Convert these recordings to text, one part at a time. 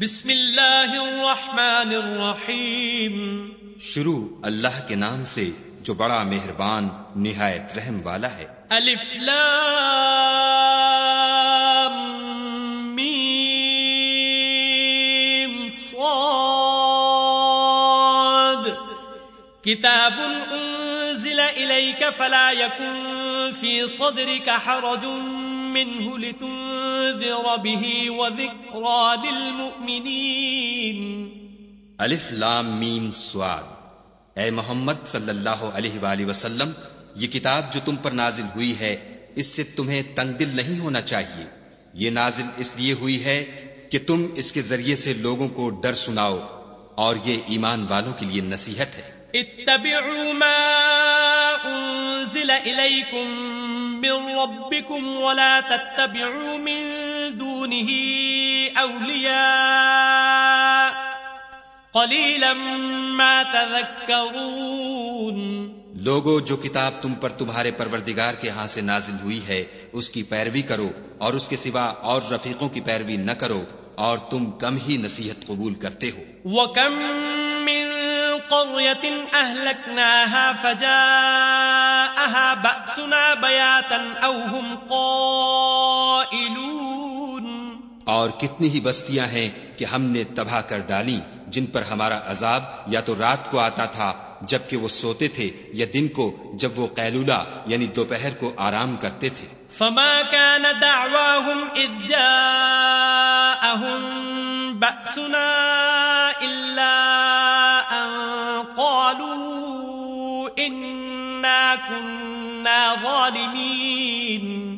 بسم اللہ الرحمن الرحیم۔ شروع اللہ کے نام سے جو بڑا مہربان نہایت رحم والا ہے۔ الف لام میم صاد۔ کتاب انزل الیک فلا یکن فی صدرک حرج۔ منه لتنذر به وذکرى للمؤمنین الف لام میم سواد اے محمد صلی اللہ علیہ وآلہ وسلم یہ کتاب جو تم پر نازل ہوئی ہے اس سے تمہیں تنگ دل نہیں ہونا چاہیے۔ یہ نازل اس لیے ہوئی ہے کہ تم اس کے ذریعے سے لوگوں کو ڈر سناؤ اور یہ ایمان والوں کے لیے نصیحت ہے۔ اتبعوا ما انزل الیکم من ربکم ولا تتبعوا من دونه اولیاء قلیلا ما تذکرون لوگو، جو کتاب تم پر تمہارے پروردگار کے ہاں سے نازل ہوئی ہے، اس کی پیروی کرو اور اس کے سوا اور رفیقوں کی پیروی نہ کرو۔ اور تم کم ہی نصیحت قبول کرتے ہو۔ وكم من قرية أهلكناها فجاءها بأسنا بياتا أو هم قائلون۔ اور کتنی ہی بستیاں ہیں کہ ہم نے تباہ کر ڈالی جن پر ہمارا عذاب یا تو رات کو آتا تھا جبکہ وہ سوتے تھے یا دن کو جب وہ قیلولہ یعنی دوپہر کو آرام کرتے تھے۔ فما كان دعواهم إذ جاءهم بأسنا إلا أن قالوا إنا كنا ظالمين.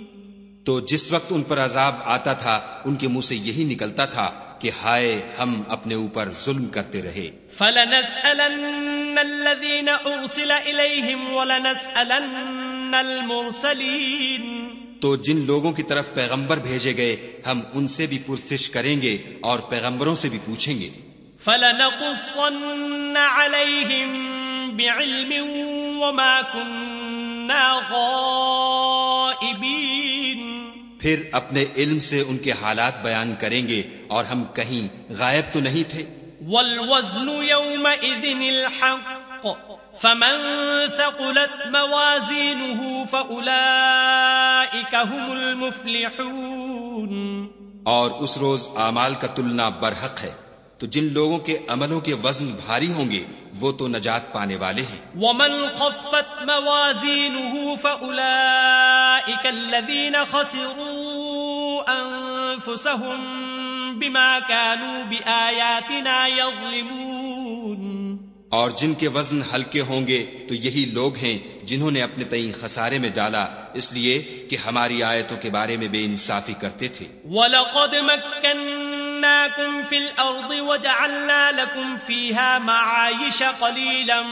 تو جس وقت ان پر عذاب آتا تھا ان کے منہ سے یہی نکلتا تھا کہ ہائے ہم اپنے اوپر ظلم کرتے رہے۔ فلنسألن الذين أرسل إليهم ولنسألن تو جن لوگوں کی طرف پیغمبر بھیجے گئے ہم ان سے بھی پرسش کریں گے اور پیغمبروں سے بھی پوچھیں گے۔ فلنقصن عليهم بعلم وما كنا غائبين پھر اپنے علم سے ان کے حالات بیان کریں گے اور ہم کہیں غائب تو نہیں تھے۔ والوزن يومئذ الحق فمن ثقلت موازينه فأولئك هم المفلحون اور اس روز اعمال کا تلنا برحق ہے تو جن لوگوں کے عملوں کے وزن بھاری ہوں گے وہ تو نجات پانے والے ہیں۔ ومن خفت موازينه فأولئك الذين خسروا أنفسهم بما كانوا بآياتنا يظلمون اور جن کے وزن ہلکے ہوں گے تو یہی لوگ ہیں جنہوں نے اپنے تئیں خسارے میں ڈالا اس لیے کہ ہماری آیتوں کے بارے میں بے انصافی کرتے تھے۔ وَلَقَدْ مَكَّنَّاكُمْ فِي الْأَرْضِ وَجَعَلْنَا لَكُمْ فِيهَا مَعَايِشَ قَلِيلًا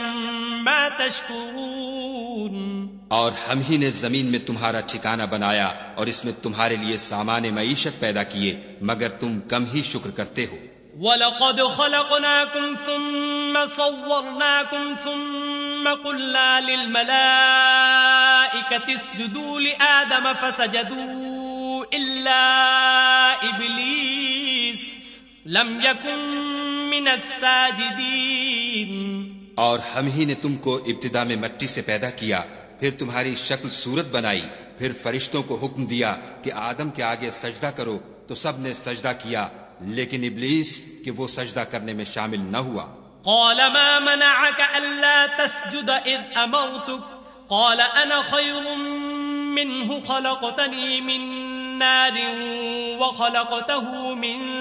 مَا تَشْكُرُونَ۔ اور ہم ہی نے زمین میں تمہارا ٹھکانہ بنایا اور اس میں تمہارے لیے سامان معیشت پیدا کیے مگر تم کم ہی شکر کرتے ہو۔ وَلَقَدْ خَلَقْنَاكُمْ ثُمَّ صَوَّرْنَاكُمْ ثُمَّ قُلْنَا لِلْمَلَائِكَةِ اسْجُدُوا لِآدَمَ فَسَجَدُوا إِلَّا إِبْلِيسَ لَمْ يَكُنْ مِنَ السَّاجِدِينَ اور ہم ہی نے تم کو ابتدا میں مٹی سے پیدا کیا، پھر تمہاری شکل صورت بنائی، پھر فرشتوں کو حکم دیا کہ آدم کے آگے سجدہ کرو، تو سب نے سجدہ کیا لیکن ابلیس کہ وہ سجدہ کرنے میں شامل نہ ہوا۔ قال ما منعك ألا تسجد إذ أمرتك؟ قال أنا خير منه خلقتني من نار وخلقته من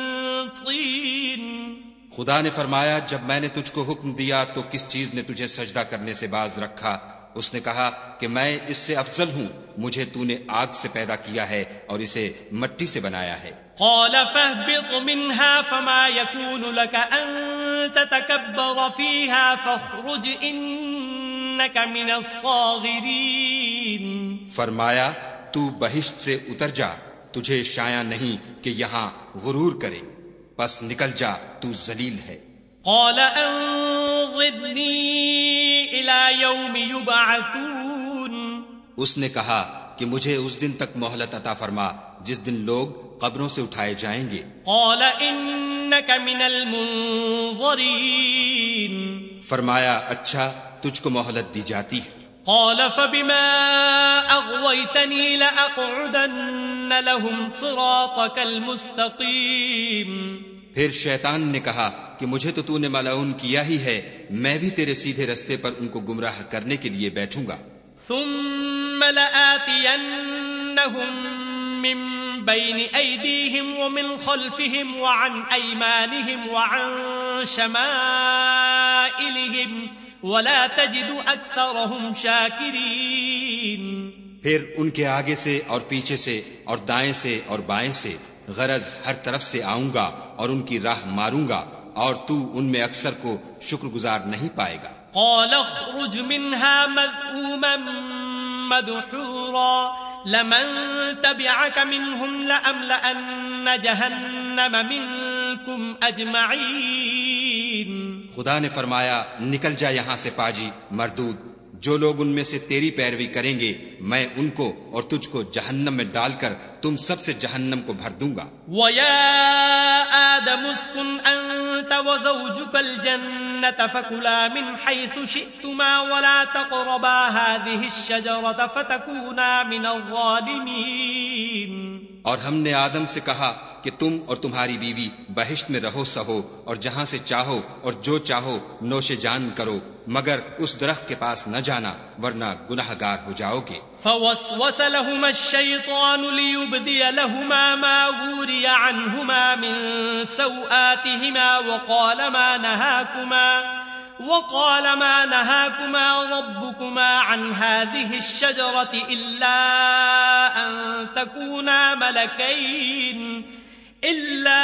طين۔ خدا نے فرمایا جب میں نے تجھ کو حکم دیا تو کس چیز نے تجھے سجدہ کرنے سے باز رکھا؟ اس نے کہا کہ میں اس سے افضل ہوں مجھے تو نے آگ سے پیدا کیا ہے اور اسے مٹی سے بنایا ہے۔ قال فاهبط منها فما يكون لك أن تتكبر فيها فاخرج إنك من الصاغرين. فرمایا تو بہشت سے اتر جا تجھے شایا نہیں کہ یہاں غرور کرے۔ پس نکل جا تو ذلیل ہے۔ قال أنظرني إلى يوم يبعثون اس نے کہا کہ مجھے اس دن تک مہلت عطا فرما جس دن لوگ قبروں سے اٹھائے جائیں گے۔ قال إنك من المنظرين. فرمایا اچھا تجھ کو مہلت دی جاتی ہے۔ قال فبما أغويتني لأقعدن لهم صراطك المستقيم. پھر شیطان نے کہا کہ مجھے تو تو نے ملعون کیا ہی ہے میں بھی تیرے سیدھے رستے پر ان کو گمراہ کرنے کے لیے بیٹھوں گا۔ ثم لآتينهم من بين أيديهم ومن خلفهم وعن أيمانهم وعن شمائلهم ولا تجد أكثرهم شاكرين. پھر ان کے آگے سے اور پیچھے سے اور دائیں سے اور بائیں سے غرض ہر طرف سے آؤں گا اور ان کی راہ ماروں گا اور تو ان میں اکثر کو شکر گزار نہیں پائے گا۔ قال اخرج منها مذءوما مدحورا. لمن تبعك منهم لأملأن جهنم منكم أجمعين. خدا نے فرمایا، نکل جا یہاں سے پاجی، مردود۔ جو لوگ ان میں سے تیری پیروی کریں گے میں ان کو اور تجھ کو جہنم میں ڈال کر تم سب سے جہنم کو بھر دوں گا۔ وَيَا آدَمُ اسْكُنْ أَنْتَ وَزَوْجُكَ الْجَنَّةَ فَكُلَا مِنْ حَيْثُ شِئْتُمَا وَلَا تَقْرَبَا هَذِهِ الشَّجَرَةَ فَتَكُونَا مِنَ الظَّالِمِينَ۔ اور ہم نے آدم سے کہا کہ تم اور تمہاری بیوی بہشت میں رہو سہو اور جہاں سے چاہو اور جو چاہو نوش جان کرو۔ مگر اس درخت کے پاس نہ جانا ورنہ گناہ گار ہو جاؤ گے۔ فوسوس لهما الشيطان ليبدي لهما ما غوري عنهما من سوآتهما وقال ما نهاكما، وقال ما نهاكما ربكما عن هذه الشجرة إلا أن تكونا ملكين۔ إلا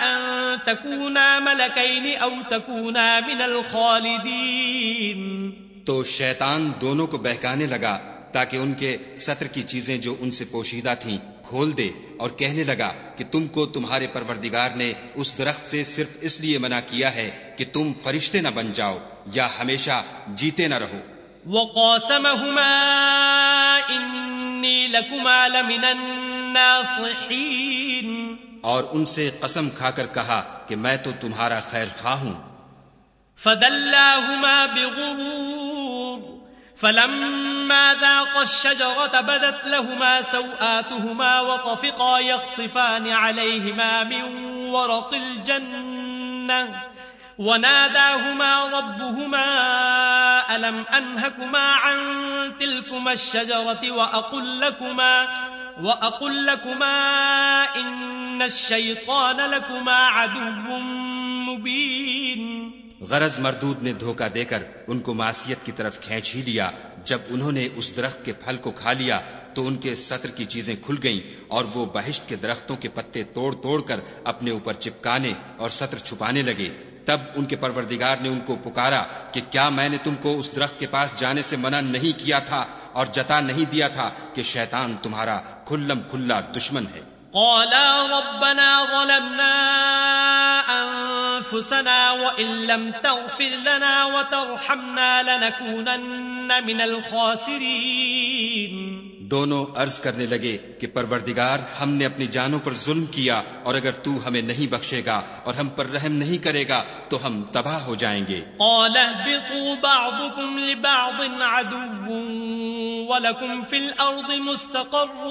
أن تكونا ملكين أو تكونا من الخالدين. تو شیطان دونوں کو بہکانے لگا تاکہ ان کے سطر کی چیزیں جو ان سے پوشیدہ تھیں کھول دے اور کہنے لگا کہ تم کو تمہارے پروردگار نے اس درخت سے صرف اس لیے منع کیا ہے کہ تم فرشتے نہ بن جاؤ یا ہمیشہ جیتے نہ رہو۔ وقاسمهما انی لکما لمن الناصحین اور ان سے قسم کھا کر کہا کہ میں تو تمہارا خیر خواہ ہوں۔ فدلاهما بغرور، فلما ذاق الشجرة بدت لهما سوآتهما وطفقا يخصفان عليهما من ورق الجنة وناداهما ربهما ألم أنهكما عن تلكما الشجرة وأقل لكما وأقل لكما إن الشيطان لكما عدو مبين غرض مردود نے دھوکہ دے کر ان کو معصیت کی طرف کھینچ ہی لیا۔ جب انہوں نے اس درخت کے پھل کو کھا لیا تو ان کے سطر کی چیزیں کھل گئیں اور وہ بہشت کے درختوں کے پتے توڑ توڑ کر اپنے اوپر چپکانے اور سطر چھپانے لگے۔ تب ان کے پروردگار نے ان کو پکارا کہ کیا میں نے تم کو اس درخت کے پاس جانے سے منع نہیں کیا تھا؟ اور جتا نہیں دیا تھا کہ شیطان تمہارا کھلم کھلا دشمن ہے۔ قالا ربنا ظلمنا انفسنا وان لم تغفر لنا وترحمنا لنكونن من الخاسرين دونوں عرض کرنے لگے کہ پروردگار ہم نے اپنی جانوں پر ظلم کیا اور اگر تو ہمیں نہیں بخشے گا اور ہم پر رحم نہیں کرے گا تو ہم تباہ ہو جائیں گے۔ قال بعضكم لبعض عدو ولكم في الأرض مستقر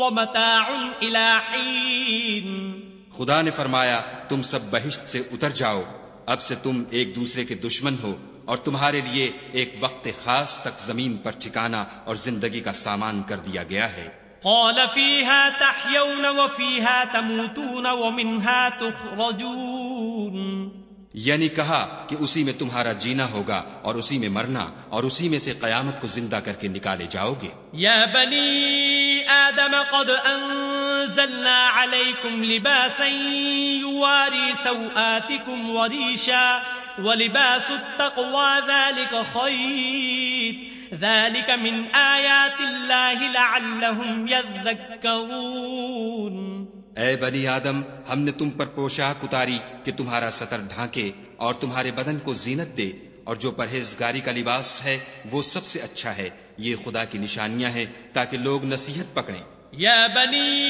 ومتاع إلى حين۔ خدا نے فرمایا تم سب بہشت سے اتر جاؤ اب سے تم ایک دوسرے کے دشمن ہو۔ اور تمہارے لیے ایک وقت خاص تک زمین پر ٹھکانا اور زندگی کا سامان کر دیا گیا ہے۔ قال فيها تحيون وفيها تموتون ومنها تخرجون۔ یعنی کہا کہ اسی میں تمہارا جینا ہوگا اور اسی میں مرنا اور اسی میں سے قیامت کو زندہ کر کے نکالے جاؤ گے۔ يا بني آدم قد أنزلنا عليكم لباسا يواري سوآتكم وريشا ولباس التقوى ذلك خير ذلك من آيات الله لعلهم يذكرون اے بنی آدم ہم نے تم پر پوشاک اتاری کہ تمہارا سطر ڈھانکے اور تمہارے بدن کو زینت دے اور جو پرہیزگاری کا لباس ہے وہ سب سے اچھا ہے یہ خدا کی نشانیاں ہیں تاکہ لوگ نصیحت پکڑیں۔ يا بني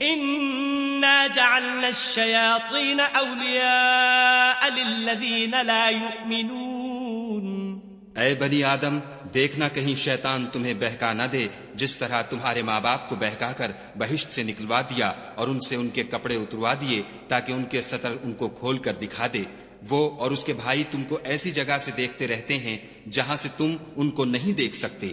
إنا جعلنا الشياطين أولياء للذين لا يؤمنون۔ اے بنی آدم، دیکھنا کہیں شیطان تمہیں بہکا نہ دے، جس طرح تمہارے ماں باپ کو بہکا کر بہشت سے نکلوا دیا اور ان سے ان کے کپڑے اتروا دیے تاکہ ان کے سطر ان کو کھول کر دکھا دے۔ وہ اور اس کے بھائی تم کو ایسی جگہ سے دیکھتے رہتے ہیں جہاں سے تم ان کو نہیں دیکھ سکتے۔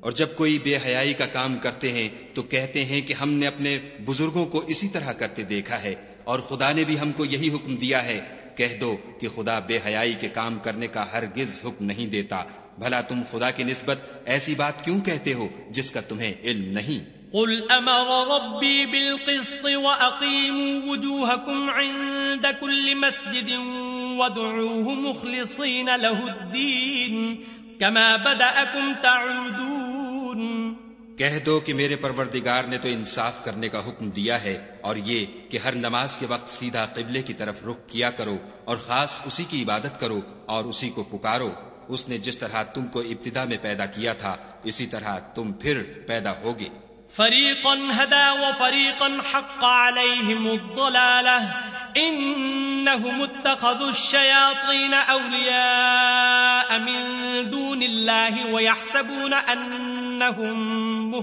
اور جب کوئی بے حیائی کا کام کرتے ہیں تو کہتے ہیں کہ ہم نے اپنے بزرگوں کو اسی طرح کرتے دیکھا ہے اور خدا نے بھی ہم کو یہی حکم دیا ہے، کہہ دو کہ خدا بے حیائی کے کام کرنے کا ہرگز حکم نہیں دیتا۔ بھلا تم خدا کی نسبت ایسی بات کیوں کہتے ہو جس کا تمہیں علم نہیں؟ قل امر ربی بالقسط واقیموا وجوهکم عند كل مسجد وادعوه مخلصین له الدین كما بدأكم تعودون کہہ دو کہ میرے پروردگار نے تو انصاف کرنے کا حکم دیا ہے اور یہ کہ ہر نماز کے وقت سیدھا قبلے کی طرف رخ کیا کرو اور خاص اسی کی عبادت کرو اور اسی کو پکارو۔ اس نے جس طرح تم کو ابتدا میں پیدا کیا تھا اسی طرح تم پھر پیدا ہوگے۔ فریقا هدا وفریقا حق علیہم الضلالة انہم اتخذوا الشیاطین اولیاء من دون اللہ ویحسبون انہم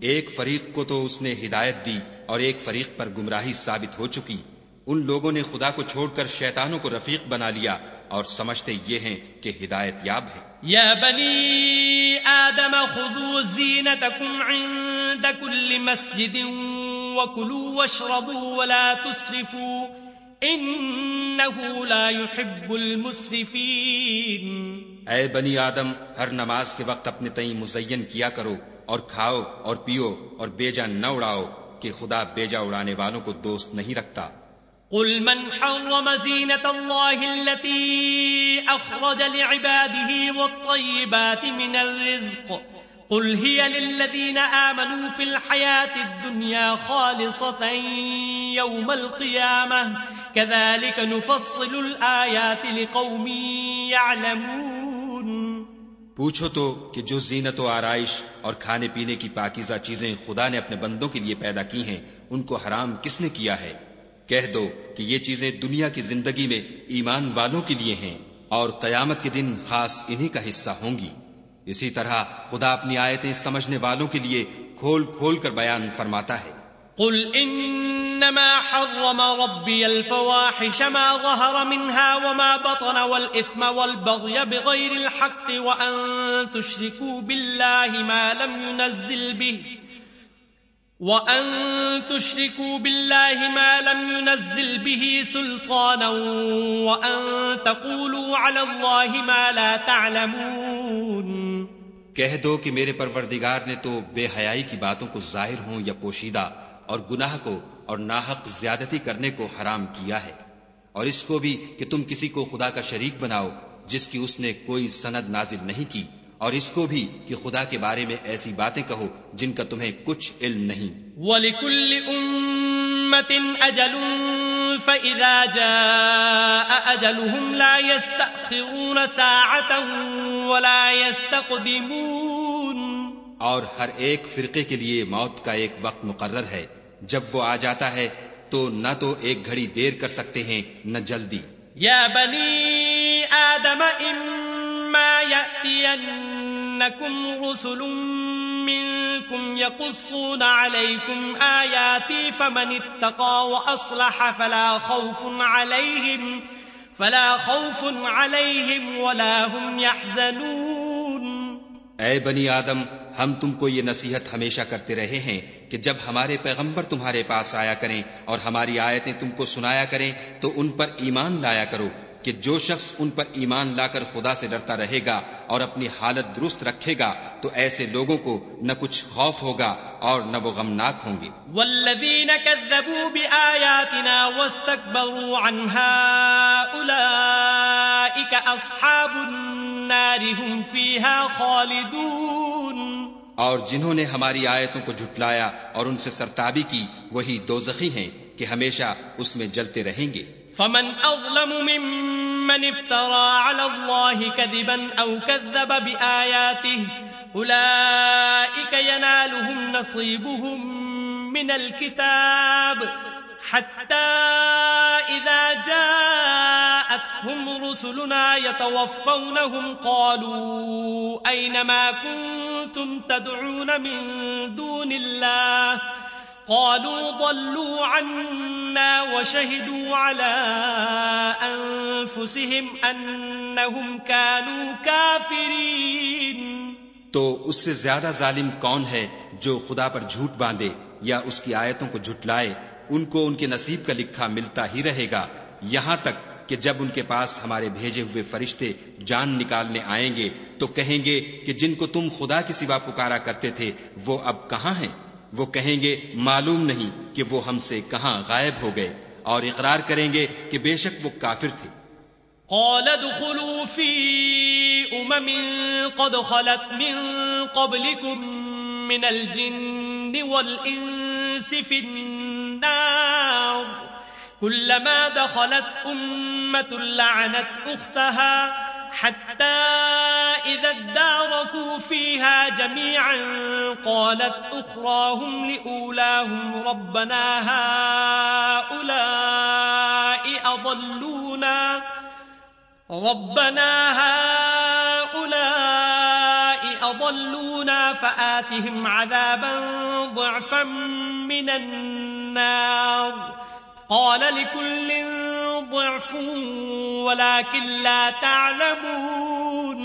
ایک فریق کو تو اس نے ہدایت دی اور ایک فریق پر گمراہی ثابت ہو چکی۔ ان لوگوں نے خدا کو چھوڑ کر شیطانوں کو رفیق بنا لیا اور سمجھتے یہ ہیں کہ ہدایت یاب ہے۔ یا بنی آدم خذوا زینتکم عند کل مسجد وکلوا واشربوا ولا تسرفوا انہو لا يحب المسرفین اے بنی آدم ہر نماز کے وقت اپنے تئیں مزین کیا کرو اور کھاؤ اور پیو اور بیجا نہ اڑاؤ کہ خدا بیجا اڑانے والوں کو دوست نہیں رکھتا۔ قل من حرم زينة الله التي أخرج لعباده والطيبات من الرزق قل هي للذين آمنوا في الحياة الدنيا خالصة يوم القيامة. كذلك نفصل الآيات لقوم يعلمون. پوچھو تو کہ جو زینت و آرائش اور کھانے پینے کی پاکیزہ چیزیں خدا نے اپنے بندوں کے لیے پیدا کی ہیں، ان کو حرام کس نے کیا ہے؟ کہہ دو کہ یہ چیزیں دنیا کی زندگی میں ایمان والوں کے لیے ہیں اور قیامت کے دن خاص انہی کا حصہ ہوں گی۔ اسی طرح خدا اپنی آیتیں سمجھنے والوں کے لیے کھول کھول کر بیان فرماتا ہے۔ قل انما حرم ربي الفواحش ما ظهر منها وما بطن والاثم والبغي بغير الحق وان تشركوا بالله ما لم ينزل به وأن تشركوا بالله ما لم ينزل به سلطانا وأن تقولوا على الله ما لا تعلمون کہہ دو کہ میرے پروردگار نے تو بے حیائی کی باتوں کو ظاہر ہوں یا پوشیدہ اور گناہ کو اور ناحق زیادتی کرنے کو حرام کیا ہے۔ اور اس کو بھی کہ تم کسی کو خدا کا شریک بناؤ جس کی اس نے کوئی سند نازل نہیں کی۔ اور اس کو بھی کہ خدا کے بارے میں ایسی باتیں کہو جن کا تمہیں کچھ علم نہیں۔ وَلِكُلِّ أُمَّةٍ أَجَلٌ فَإِذَا جَاءَ أَجَلُهُمْ لَا يَسْتَأْخِرُونَ سَاعَةً وَلَا يَسْتَقْدِمُونَ اور ہر ایک فرقے کے لیے موت کا ایک وقت مقرر ہے۔ جب وہ آ جاتا ہے تو نہ تو ایک گھڑی دیر کر سکتے ہیں نہ جلدی۔ یا بنی آدم اما یأتینکم رسل منکم یقصون علیکم آیاتی فمن اتقا واصلح فلا خوف علیہم فلا خوف عليهم ولا هم يحزنون اے بنی آدم، ہم تم کو یہ نصیحت ہمیشہ کرتے رہے ہیں کہ جب ہمارے پیغمبر تمہارے پاس آیا کریں اور ہماری آیتیں تم کو سنایا کریں، تو ان پر ایمان لایا کرو کہ جو شخص ان پر ایمان لا کر خدا سے ڈرتا رہے گا اور اپنی حالت درست رکھے گا تو ایسے لوگوں کو نہ کچھ خوف ہوگا اور نہ وہ غمناک ہوں گے۔ والذین کذبوا بآیاتنا واستکبروا عنها اولئیک اصحاب النار هم فیها خالدون۔ اور جنہوں نے ہماری آیتوں کو جھٹلایا اور ان سے سرتابی کی وہی دوزخی ہیں کہ ہمیشہ اس میں جلتے رہیں گے۔ فمن اظلم ممن افترى على الله كذبا او كذب بآياته اولئك ينالهم نصيبهم من الكتاب، حتى اذا جاءتهم رسلنا يتوفونهم قالوا اين ما كنتم تدعون من دون الله؟ قالوا ضلوا عنا وشهدوا على أنفسهم أنهم كانوا كافرين. تو اس سے زیادہ ظالم کون ہے جو خدا پر جھوٹ باندھے یا اس کی آیتوں کو جھٹلائے؟ ان کو ان کے نصیب کا لکھا ملتا ہی رہے گا۔ یہاں تک کہ جب ان کے پاس ہمارے بھیجے ہوئے فرشتے جان نکالنے آئیں گے تو کہیں گے کہ جن کو تم خدا کی سوا پکارا کرتے تھے وہ اب کہاں ہیں؟ وہ کہیں گے، معلوم نہیں کہ وہ ہم سے کہاں غائب ہو گئے اور اقرار کریں گے کہ بے شک وہ کافر تھے. قال ادخلوا في امم قد خلت من قبلكم من الجن والانس في النار. كلما دخلت امه لعنت اختها حتى إذا اداركوا فيها جميعا قالت أخراهم لأولاهم ربنا هؤلاء أضلونا ربنا هؤلاء أضلونا فآتهم عذابا ضعفا من النار قال لكل ضعف ولكن لا تعلمون.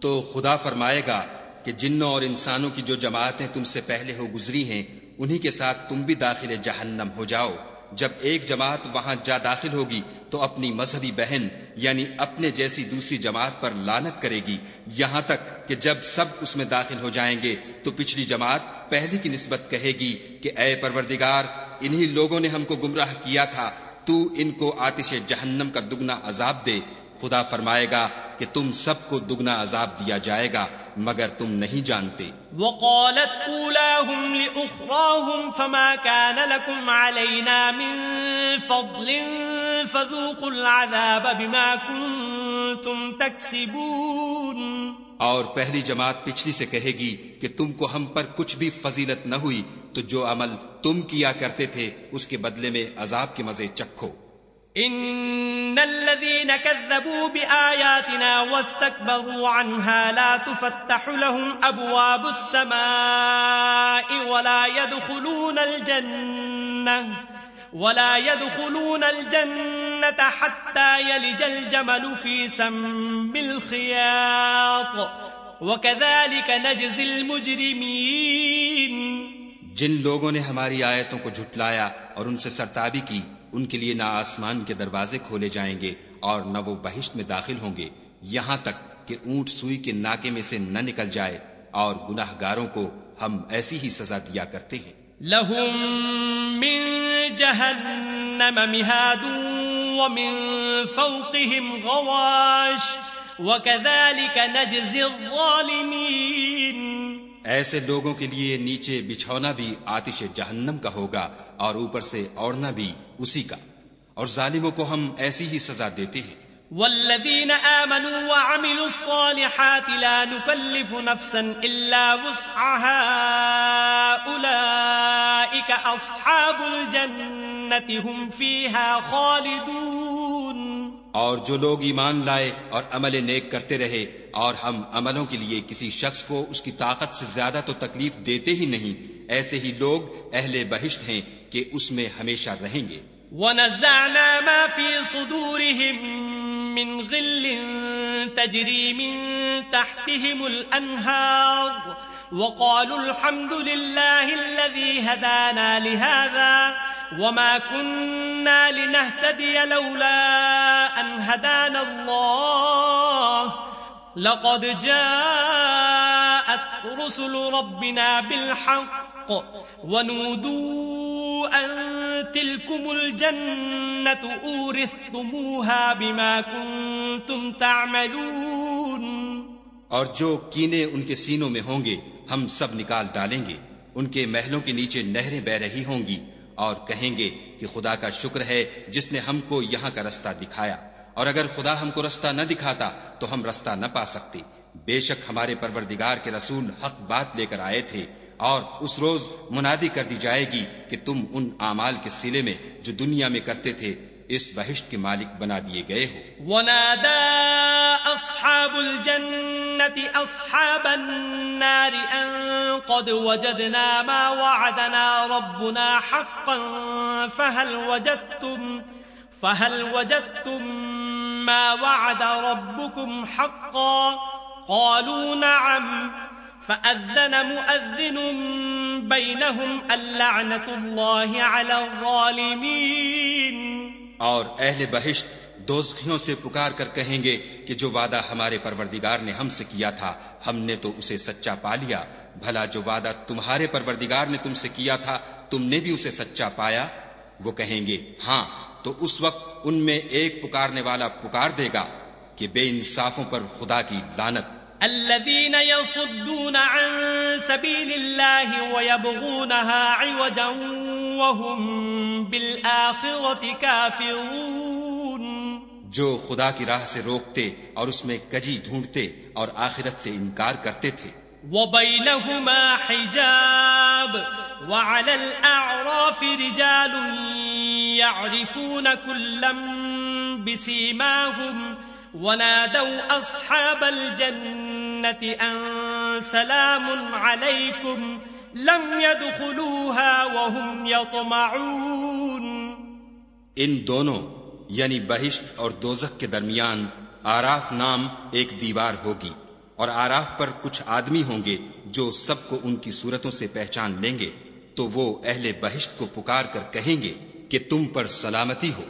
تو خدا فرمائے گا کہ جنوں اور انسانوں کی جو جماعتیں تم سے پہلے ہو گزری ہیں، انہی کے ساتھ تم بھی داخل جہنم ہو جاؤ۔ جب ایک جماعت وہاں جا داخل ہوگی تو اپنی مذہبی بہن یعنی اپنے جیسی دوسری جماعت پر لانت کرے گی۔ یہاں تک کہ جب سب اس میں داخل ہو جائیں گے تو پچھلی جماعت پہلی کی نسبت کہے گی کہ اے پروردگار، انہی لوگوں نے ہم کو گمراہ کیا تھا۔ تو ان کو آتش جہنم کا دگنا عذاب دے۔ خدا فرمائے گا کہ تم سب کو دگنا عذاب دیا جائے گا مگر تم نہیں جانتے۔ وقالت اولاهم لاخراهم فما كان لكم علينا من فضل فذوقوا العذاب بما كنتم تكسبون۔ اور پہلی جماعت پچھلی سے کہے گی کہ تم کو ہم پر کچھ بھی فضیلت نہ ہوئی تو جو عمل تم کیا کرتے تھے اس کے بدلے میں عذاب کے مزے چکھو۔ ان الذين كذبوا باياتنا واستكبروا عنها لا تفتح لهم ابواب السماء ولا يدخلون الجنه ولا يدخلون الجنه حتى يلج الجمل في سم الخياط وكذلك نجزي المجرمين جن لوگوں نے ہماری آیتوں کو جھٹلایا اور ان سے سرتابی کی ان کے لیے نہ آسمان کے دروازے کھولے جائیں گے اور نہ وہ بہشت میں داخل ہوں گے۔ یہاں تک کہ اونٹ سوئی کے ناکے میں سے نہ نکل جائے اور گناہ گاروں کو ہم ایسی ہی سزا دیا کرتے ہیں۔ لهم من جهنم مهاد ومن فوقهم غواش وكذلك نجزي الظالمين ایسے لوگوں کے لیے نیچے بچھونا بھی آتش جہنم کا ہوگا اور اوپر سے اوڑنا بھی اسی کا۔ اور ظالموں کو ہم ایسی ہی سزا دیتے ہیں۔ والذین آمنوا وعملوا الصالحات لا نکلف نفسا الا وسعها اولئیک اصحاب الجنت هم فیها خالدون۔ اور جو لوگ ایمان لائے اور عمل نیک کرتے رہے اور ہم عملوں کے لیے کسی شخص کو اس کی طاقت سے زیادہ تو تکلیف دیتے ہی نہیں، ایسے ہی لوگ اہل بہشت ہیں کہ اس میں ہمیشہ رہیں گے۔ ونزعنا ما في صدورهم من غل تجري من تحتهم الأنهار وقالوا الحمد لله الذي هدانا لهذا وما كنا لنهتدي لولا أن هدانا الله. لقد جاءت رسل ربنا بالحق ونودوا أن تلكم الجنة أورثتموها بما كنتم تعملون. اور جو کینے ان کے سینوں میں ہوں گے ہم سب نکال ڈالیں گے۔ ان کے محلوں کے نیچے نہریں بہ رہی ہوں گی اور کہیں گے کہ خدا کا شکر ہے جس نے ہم کو یہاں کا رستہ دکھایا۔ اور اگر خدا ہم کو رستہ نہ دکھاتا تو ہم رستہ نہ پا سکتے۔ بے شک ہمارے پروردگار کے رسول حق بات لے کر آئے تھے اور اس روز منادی کر دی جائے گی کہ تم ان اعمال کے سلے میں جو دنیا میں کرتے تھے اس بہشت کے مالک بنا دیے گئے ہو۔ ونادى أصحاب الجنة أصحاب النار أن قد وجدنا ما وعدنا ربنا حقا فهل وجدتم فهل وجدتم ما وعد ربكم حقا؟ قالوا نعم، فأذن مؤذن بينهم اللعنة الله على الظالمين. اور اہل بہشت دوزخیوں سے پکار کر کہیں گے کہ جو وعدہ ہمارے پروردگار نے ہم سے کیا تھا، ہم نے تو اسے سچا پا لیا۔ بھلا جو وعدہ تمہارے پروردگار نے تم سے کیا تھا، تم نے بھی اسے سچا پایا۔ وہ کہیں گے ہاں تو اس وقت ان میں ایک پکارنے والا پکار دے گا کہ بے انصافوں پر خدا کی لانت الذين يصدون عن سبيل الله ويبغونها عوجا وهم بالآخرة كافرون. جو خدا کی راہ سے روکتے اور اس میں کجی ڈھونڈتے اور آخرت سے انکار کرتے تھے۔ وبينهما حجاب وعلى الأعراف رجال يعرفون كلا بسيماهم ونادوا أصحاب الجنة أن سلام عليكم لم يدخلوها وهم يطمعون. ان دونوں یعنی بہشت اور دوزخ کے درمیان آراف نام ایک دیوار ہوگی اور آراف پر کچھ آدمی ہوں گے جو سب کو ان کی صورتوں سے پہچان لیں گے، تو وہ اہل بہشت کو پکار کر کہیں گے کہ تم پر سلامتی ہو۔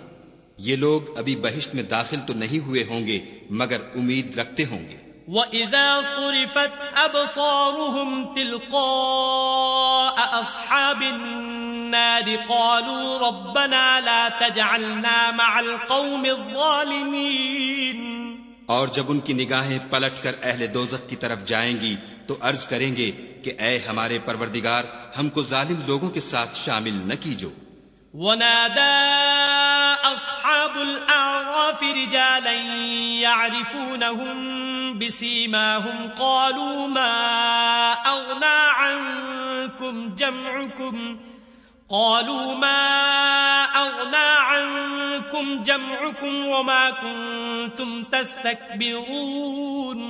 یہ لوگ ابھی بہشت میں داخل تو نہیں ہوئے ہوں گے مگر امید رکھتے ہوں گے۔ وَإِذَا صُرِفَتْ أَبْصَارُهُمْ تِلْقَاءَ أَصْحَابِ النَّارِ قَالُوا رَبَّنَا لَا تَجْعَلْنَا مَعَ الْقَوْمِ الظَّالِمِينَ۔ اور جب ان کی نگاہیں پلٹ کر اہل دوزخ کی طرف جائیں گی تو عرض کریں گے کہ اے ہمارے پروردگار ہم کو ظالم لوگوں کے ساتھ شامل نہ کیجو۔ ونادى أصحاب الأعراف رجالا يعرفونهم بسيماهم قالوا ما أغنى عنكم جمعكم قالوا ما أغنى عنكم جمعكم وما كنتم تستكبرون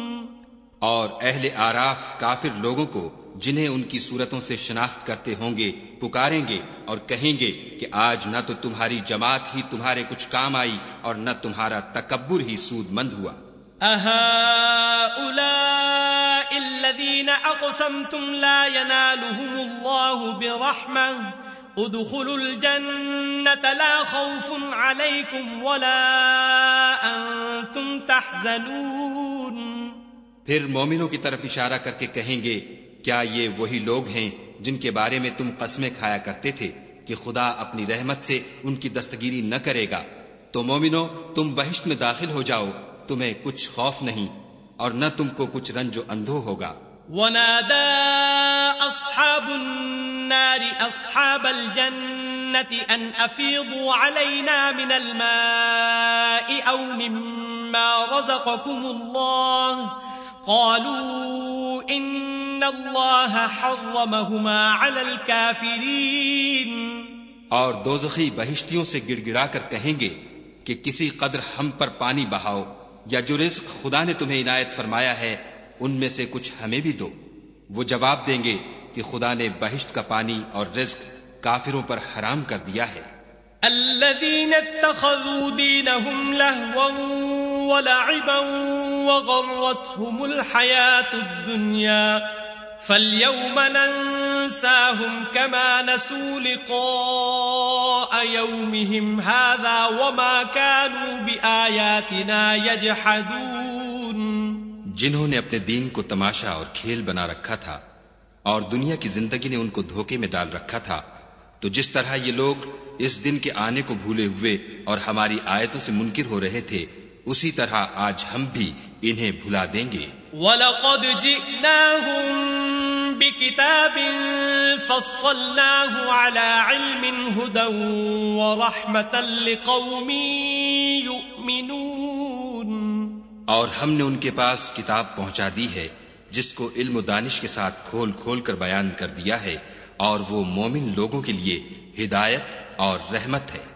اور اہل آراف کافر لوگوں کو جنہیں ان کی صورتوں سے شناخت کرتے ہوں گے پکاریں گے اور کہیں گے کہ آج نہ تو تمہاری جماعت ہی تمہارے کچھ کام آئی اور نہ تمہارا تکبر ہی سود مند ہوا الذين اقسمتم لا ينالهم الله برحمه ادخلوا الجنه لا خوف عليكم ولا انتم تحزنون۔ پھر مومنوں کی طرف اشارہ کر کے کہیں گے کیا یہ وہی لوگ ہیں جن کے بارے میں تم قسمیں کھایا کرتے تھے کہ خدا اپنی رحمت سے ان کی دستگیری نہ کرے گا؟ تو مومنو، تم بہشت میں داخل ہو جاؤ، تمہیں کچھ خوف نہیں، اور نہ تم کو کچھ رنج و اندھو ہوگا۔ ونادى أصحاب النار أصحاب الجنة أن أفيضوا علينا من الماء أو مما رزقكم الله قالوا إن اور دوزخی بہشتیوں سے گڑ گڑا کر کہیں گے کہ کسی قدر ہم پر پانی بہاؤ یا جو رزق خدا نے تمہیں عنایت فرمایا ہے ان میں سے کچھ ہمیں بھی دو۔ وہ جواب دیں گے کہ خدا نے بہشت کا پانی اور رزق کافروں پر حرام کر دیا ہے۔ الذين اتخذوا دينهم لهوا ولعبا وغرتهم الحياة الدنيا فاليوم ننساهم كما نسوا لقاء يومهم هذا وما كانوا بآياتنا يجحدون. جنہوں نے اپنے دین کو تماشا اور کھیل بنا رکھا تھا اور دنیا کی زندگی نے ان کو دھوکے میں ڈال رکھا تھا، تو جس طرح یہ لوگ اس دن کے آنے کو بھولے ہوئے اور ہماری آیتوں سے منکر ہو رہے تھے اسی طرح آج ہم بھی انہیں بھلا دیں گے۔ وَلَقَدْ جِئْنَاهُمْ بِكِتَابٍ فَصَّلْنَاهُ عَلَى عِلْمٍ هُدًى وَرَحْمَةً لِقَوْمٍ يُؤْمِنُونَ۔ اور ہم نے ان کے پاس کتاب پہنچا دی ہے جس کو علم و دانش کے ساتھ کھول کھول کر بیان کر دیا ہے اور وہ مومن لوگوں کے لیے ہدایت اور رحمت ہے۔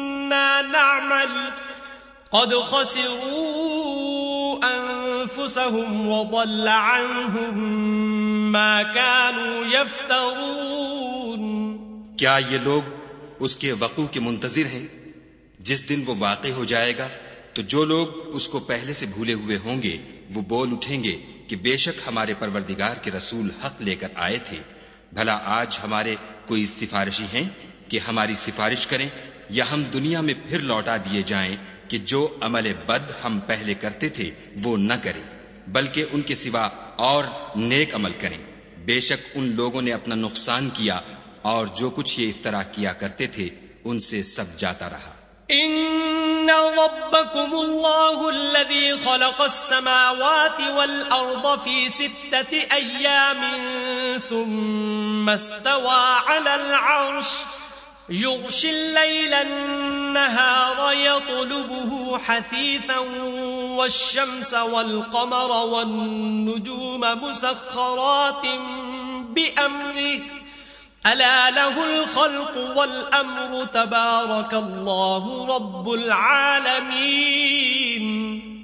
نعمل قد خسروا أنفسهم وضل عنهم ما كانوا يفترون. کیا یہ لوگ اس کے وقوع کے منتظر ہیں؟ جس دن وہ واقع ہو جائے گا، تو جو لوگ اس کو پہلے سے بھولے ہوئے ہوں گے، وہ بول اٹھیں گے کہ بے شک ہمارے پروردگار کے رسول حق لے کر آئے تھے۔ بھلا آج ہمارے کوئی سفارشی ہیں کہ ہماری سفارش کریں یا ہم دنیا میں پھر لوٹا دیے جائیں کہ جو عمل بد ہم پہلے کرتے تھے وہ نہ کریں، بلکہ ان کے سوا اور نیک عمل کریں۔ بے شک ان لوگوں نے اپنا نقصان کیا اور جو کچھ یہ افطرا کیا کرتے تھے، ان سے سب جاتا رہا۔ إن ربكم الله الذي خلق السماوات والأرض في ستة أيام ثم استوى على العرش۔ يغشي الليل النهار يطلبه حثيثا والشمس والقمر والنجوم مسخرات بأمره. الا له الخلق والامر تبارك الله رب العالمين.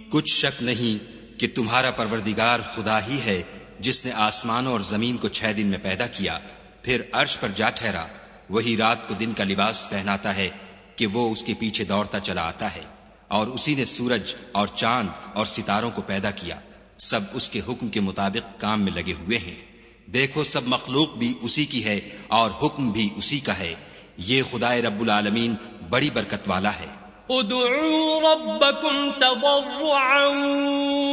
کچھ شک نہیں کہ تمہارا پروردگار خدا ہی ہے جس نے آسمانوں اور زمین کو چھ دن میں پیدا کیا، پھر عرش پر جا ٹھہرا۔ وہی رات کو دن کا لباس پہناتا ہے کہ وہ اس کے پیچھے دوڑتا چلا آتا ہے اور اسی نے سورج اور چاند اور ستاروں کو پیدا کیا۔ سب اس کے حکم کے مطابق کام میں لگے ہوئے ہیں۔ دیکھو، سب مخلوق بھی اسی کی ہے اور حکم بھی اسی کا ہے۔ یہ خدا رب العالمین بڑی برکت والا ہے۔ ادعوا ربكم تضرعا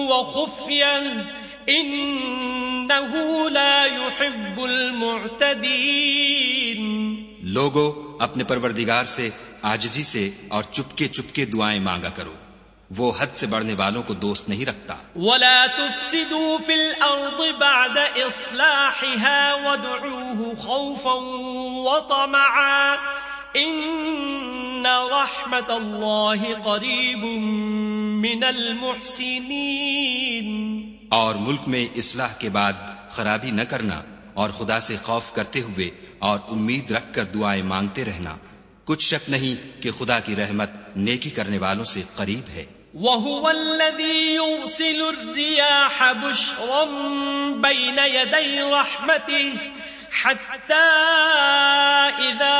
وخفيا انه لا يحب المعتدين. لوگو اپنے پروردگار سے آجزی سے اور چپکے چپکے دعائیں مانگا کرو۔ وہ حد سے بڑھنے والوں کو دوست نہیں رکھتا۔ ولا تفسدوا في الارض بعد اصلاحها وادعوه خوفا وطمعا ان رحمت الله قريب من المحسنين۔ اور ملک میں اصلاح کے بعد خرابی نہ کرنا اور خدا سے خوف کرتے ہوئے اور امید رکھ کر دعائیں مانگتے رہنا۔ کچھ شک نہیں کہ خدا کی رحمت نیکی کرنے والوں سے قریب ہے۔ وهو الذي يرسل الرياح بشرا بين يدي رحمته۔ حتى إذا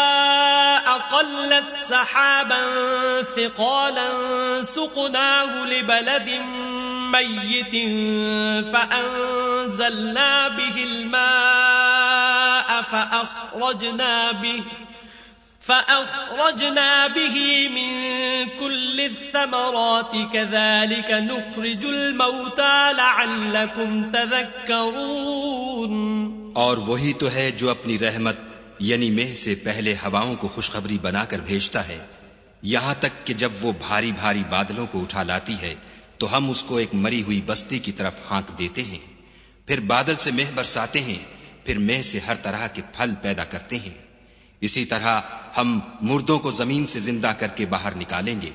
أقلت سحابا ثقالا سقناه لبلد ميت فأنزلنا به الماء فأخرجنا به فأخرجنا به من كل الثمرات كذلك نخرج الموتى لعلكم تذكرون اور وہی تو ہے جو اپنی رحمت یعنی مہ سے پہلے ہواؤں کو خوشخبری بنا کر بھیجتا ہے۔ یہاں تک کہ جب وہ بھاری بھاری بادلوں کو اٹھا لاتی ہے، تو ہم اس کو ایک مری ہوئی بستی کی طرف ہانک دیتے ہیں۔ پھر بادل سے مہ برساتے ہیں، پھر مہ سے ہر طرح کے پھل پیدا کرتے ہیں۔ اسی طرح ہم مردوں کو زمین سے زندہ کر کے باہر نکالیں گے۔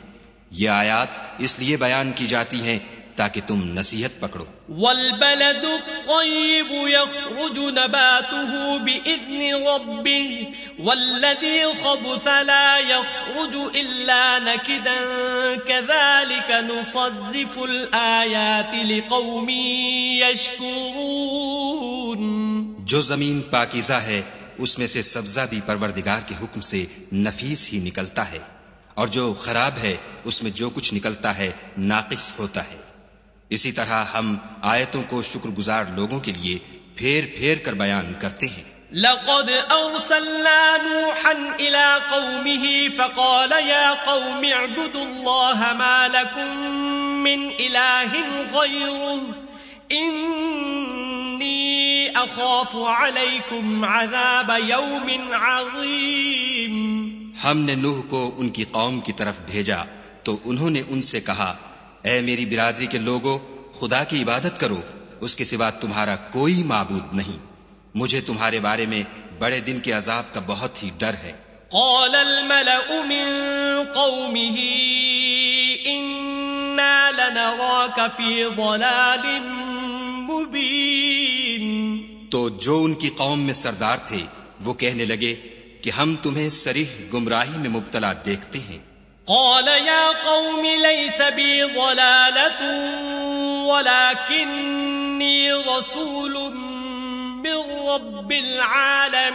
یہ آیات اس لیے بیان کی جاتی ہیں تاکہ تم نصیحت پکڑو۔ والبلد الطيب يخرج نباته بإذن ربه والذي خبث لا يخرج إلا نكدا كذلك نصرف الآيات لقوم يشكرون جو زمین پاکیزہ ہے اس میں سے سبزہ بھی پروردگار کے حکم سے نفیس ہی نکلتا ہے اور جو خراب ہے اس میں جو کچھ نکلتا ہے ناقص ہوتا ہے۔ اسی طرح ہم آیتوں کو شکر گزار لوگوں کے لیے پھیر پھیر کر بیان کرتے ہیں۔ لقد ارسلنا نوحا الى قومه فقال يا قوم اعبدوا الله ما لكم من اله غيره اني اخاف عليكم عذاب يوم عظيم۔ ہم نے نوح کو ان کی قوم کی طرف بھیجا تو انہوں نے ان سے کہا اے میری برادری کے لوگوں خدا کی عبادت کرو اس کے سوا تمہارا کوئی معبود نہیں۔ مجھے تمہارے بارے میں بڑے دن کے عذاب کا بہت ہی ڈر ہے۔ قال الملأ من قومه إنا لنراك في ضلال مبين. تو جو ان کی قوم میں سردار تھے وہ کہنے لگے کہ ہم تمہیں سریح گمراہی میں مبتلا دیکھتے ہیں۔ قال يا قوم ليس بي ضلالة ولكني رسول من رب العالمين.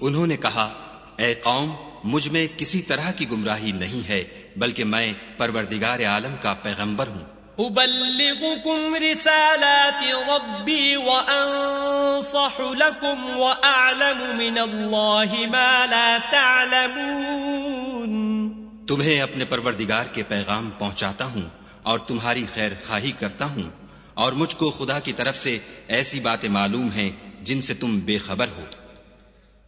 انہوں نے کہا، اے قوم، مجھ میں کسی طرح کی گمراہی نہیں ہے، بلکہ میں پروردگار عالم کا پیغمبر ہوں۔ أبلغكم رسالات ربي وأنصح لكم وأعلم من الله ما لا تعلمون. تمہیں اپنے پروردگار کے پیغام پہنچاتا ہوں اور تمہاری خیر خواہی کرتا ہوں اور مجھ کو خدا کی طرف سے ایسی باتیں معلوم ہیں جن سے تم بے خبر ہو۔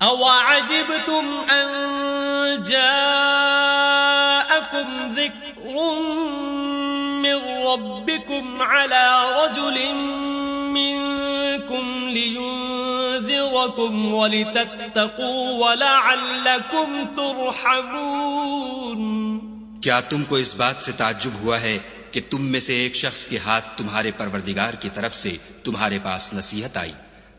أَوَعَجِبْتُمْ أَن جَاءَكُمْ ذِكْرٌ من ربكم على رجل منكم لينذركم ولتتقوا ولعلكم ترحمون. کیا تم کو اس بات سے تعجب ہوا ہے کہ تم میں سے ایک شخص کے ہاتھ تمہارے پروردگار کی طرف سے تمہارے پاس نصیحت آئی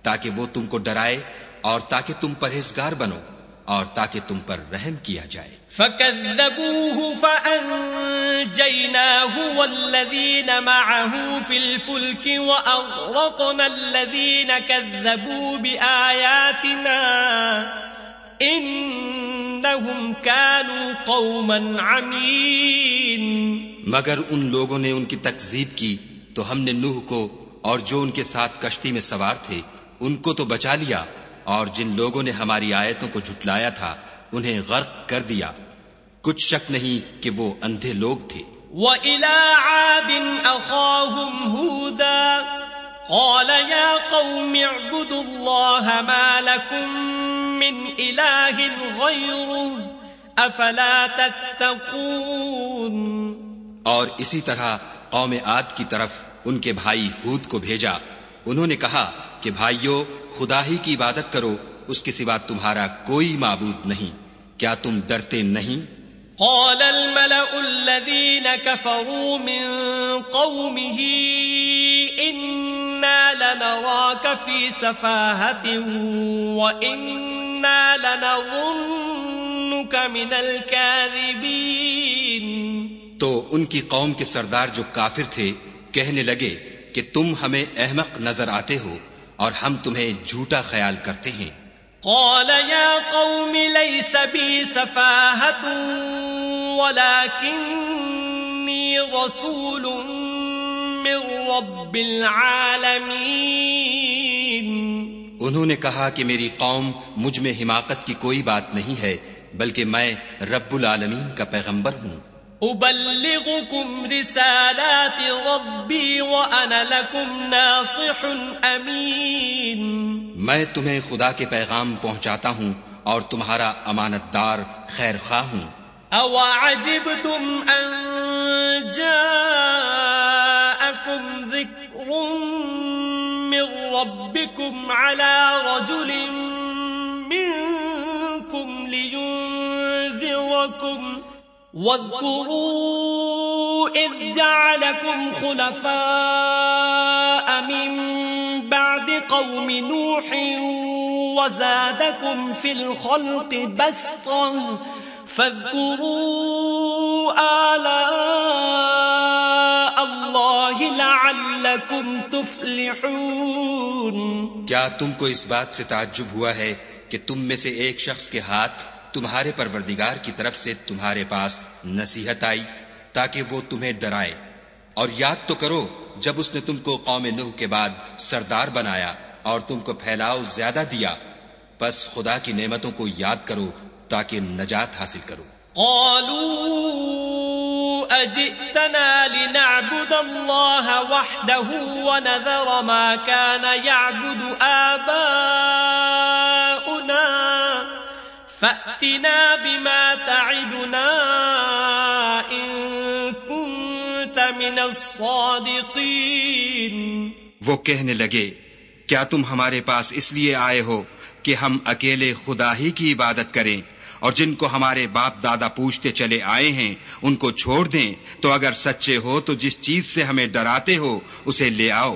تاکہ وہ تم کو ڈرائے اور تاکہ تم پرہیزگار بنو؟ اور تاکہ تم پر رحم کیا جائے۔ فَكَذَّبُوهُ فَأَنجَيْنَاهُ وَالَّذِينَ مَعَهُ فِي الْفُلْكِ وَأَغْرَقْنَا الَّذِينَ كَذَّبُوا بِآيَاتِنَا إِنَّهُمْ كَانُوا قَوْمًا عَمِينَ۔ مگر ان لوگوں نے ان کی تکذیب کی تو ہم نے نوح کو اور جو ان کے ساتھ کشتی میں سوار تھے ان کو تو بچا لیا اور جن لوگوں نے ہماری آیتوں کو جھٹلایا تھا انہیں غرق کر دیا۔ کچھ شک نہیں کہ وہ اندھے لوگ تھے۔ وَإِلَىٰ عَادٍ أَخَاهُمْ هُودًا۔ قَالَ يَا قَوْمِ اعْبُدُوا اللَّهَ مَا لَكُمْ مِنْ إِلَٰهٍ غَيْرُهُ أَفَلَا تَتَّقُونَ۔ اور اسی طرح قوم عاد کی طرف ان کے بھائی ہود کو بھیجا۔ انہوں نے کہا کہ بھائیو خدا ہی کی عبادت کرو اس کے سوا تمہارا کوئی معبود نہیں۔ کیا تم ڈرتے نہیں؟ قال الملأ الذين كفروا من قومه إنا لنراك في سفاهة وإنا لنظنك من الكاذبين۔ تو ان کی قوم کے سردار جو کافر تھے کہنے لگے کہ تم ہمیں احمق نظر آتے ہو۔ اور ہم تمہیں جھوٹا خیال کرتے ہیں۔ قال يا قوم ليس بي سفاهة ولكني رسول من رب العالمين۔ انہوں نے کہا کہ میری قوم مجھ میں حماقت کی کوئی بات نہیں ہے بلکہ میں رب العالمین کا پیغمبر ہوں۔ أبلغكم رسالات ربي وأنا لكم ناصح أمين. میں تمہیں خدا کے پیغام پہنچاتا ہوں اور تمہارا امانت دار خیر خواہ ہوں۔ أوعجبتم أن جاءكم ذكر من ربكم على رجل منكم لينذركم واذكروا إذ جعلكم خلفاء من بعد قوم نوح وزادكم في الخلق بسطا فاذكروا آلاء الله لعلكم تفلحون کیا تم کو اس بات سے تعجب ہوا ہے کہ تم میں سے ایک شخص کے ہاتھ تمہارے پروردگار کی طرف سے تمہارے پاس نصیحت آئی تاکہ وہ تمہیں ڈرائے۔ اور یاد تو کرو، جب اس نے تم کو قوم نوح کے بعد سردار بنایا اور تم کو پھیلاؤ زیادہ دیا بس خدا کی نعمتوں کو یاد کرو تاکہ نجات حاصل کرو۔ قالوا أجئتنا لنعبد الله وحده ونذر ما كان يعبد آباؤنا فأتنا بما تعدنا إن كنت من الصادقين. وہ کہنے لگے، کیا تم ہمارے پاس اس لیے آئے ہو کہ ہم اکیلے خدا ہی کی عبادت کریں، اور جن کو ہمارے باپ دادا پوچھتے چلے آئے ہیں، ان کو چھوڑ دیں، تو اگر سچے ہو تو جس چیز سے ہمیں ڈراتے ہو، اسے لے آؤ۔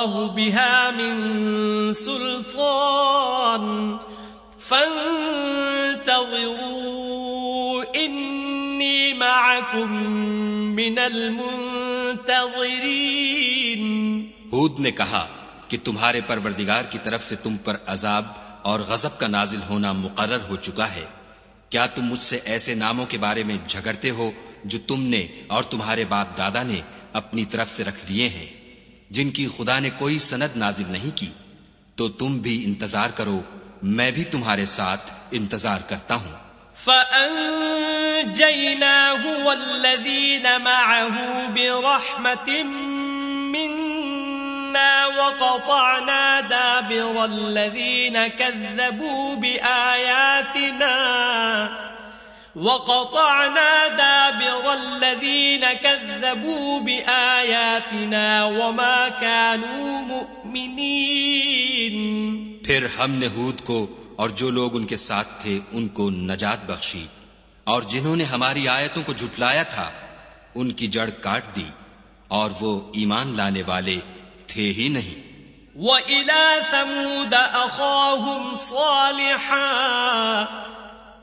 الله بها من سلطان فانتظروا إني معكم من المنتظرين ہود نے کہا کہ تمہارے پروردگار کی طرف سے تم پر عذاب اور غضب کا نازل ہونا مقرر ہو چکا ہے۔ کیا تم مجھ سے ایسے ناموں کے بارے میں جھگڑتے ہو جو تم نے اور تمہارے باپ دادا نے اپنی طرف سے رکھ لیے ہیں؟ جن کی خدا نے کوئی سند نازل نہیں کی، تو تم بھی انتظار کرو، میں بھی تمہارے ساتھ انتظار کرتا ہوں۔ فأنجيناه والذين معه برحمة منا وقطعنا دابر الذين كذبوا بآياتنا وقطعنا دابر الذين كذبوا بآياتنا وما كانوا مؤمنين. پھر ہم نے ہود کو اور جو لوگ ان کے ساتھ تھے ان کو نجات بخشی اور جنہوں نے ہماری آیتوں کو جھٹلایا تھا ان کی جڑ کاٹ دی اور وہ ایمان لانے والے تھے ہی نہیں۔ وَإِلَى ثَمُودَ أَخَاهُمْ صَالِحًا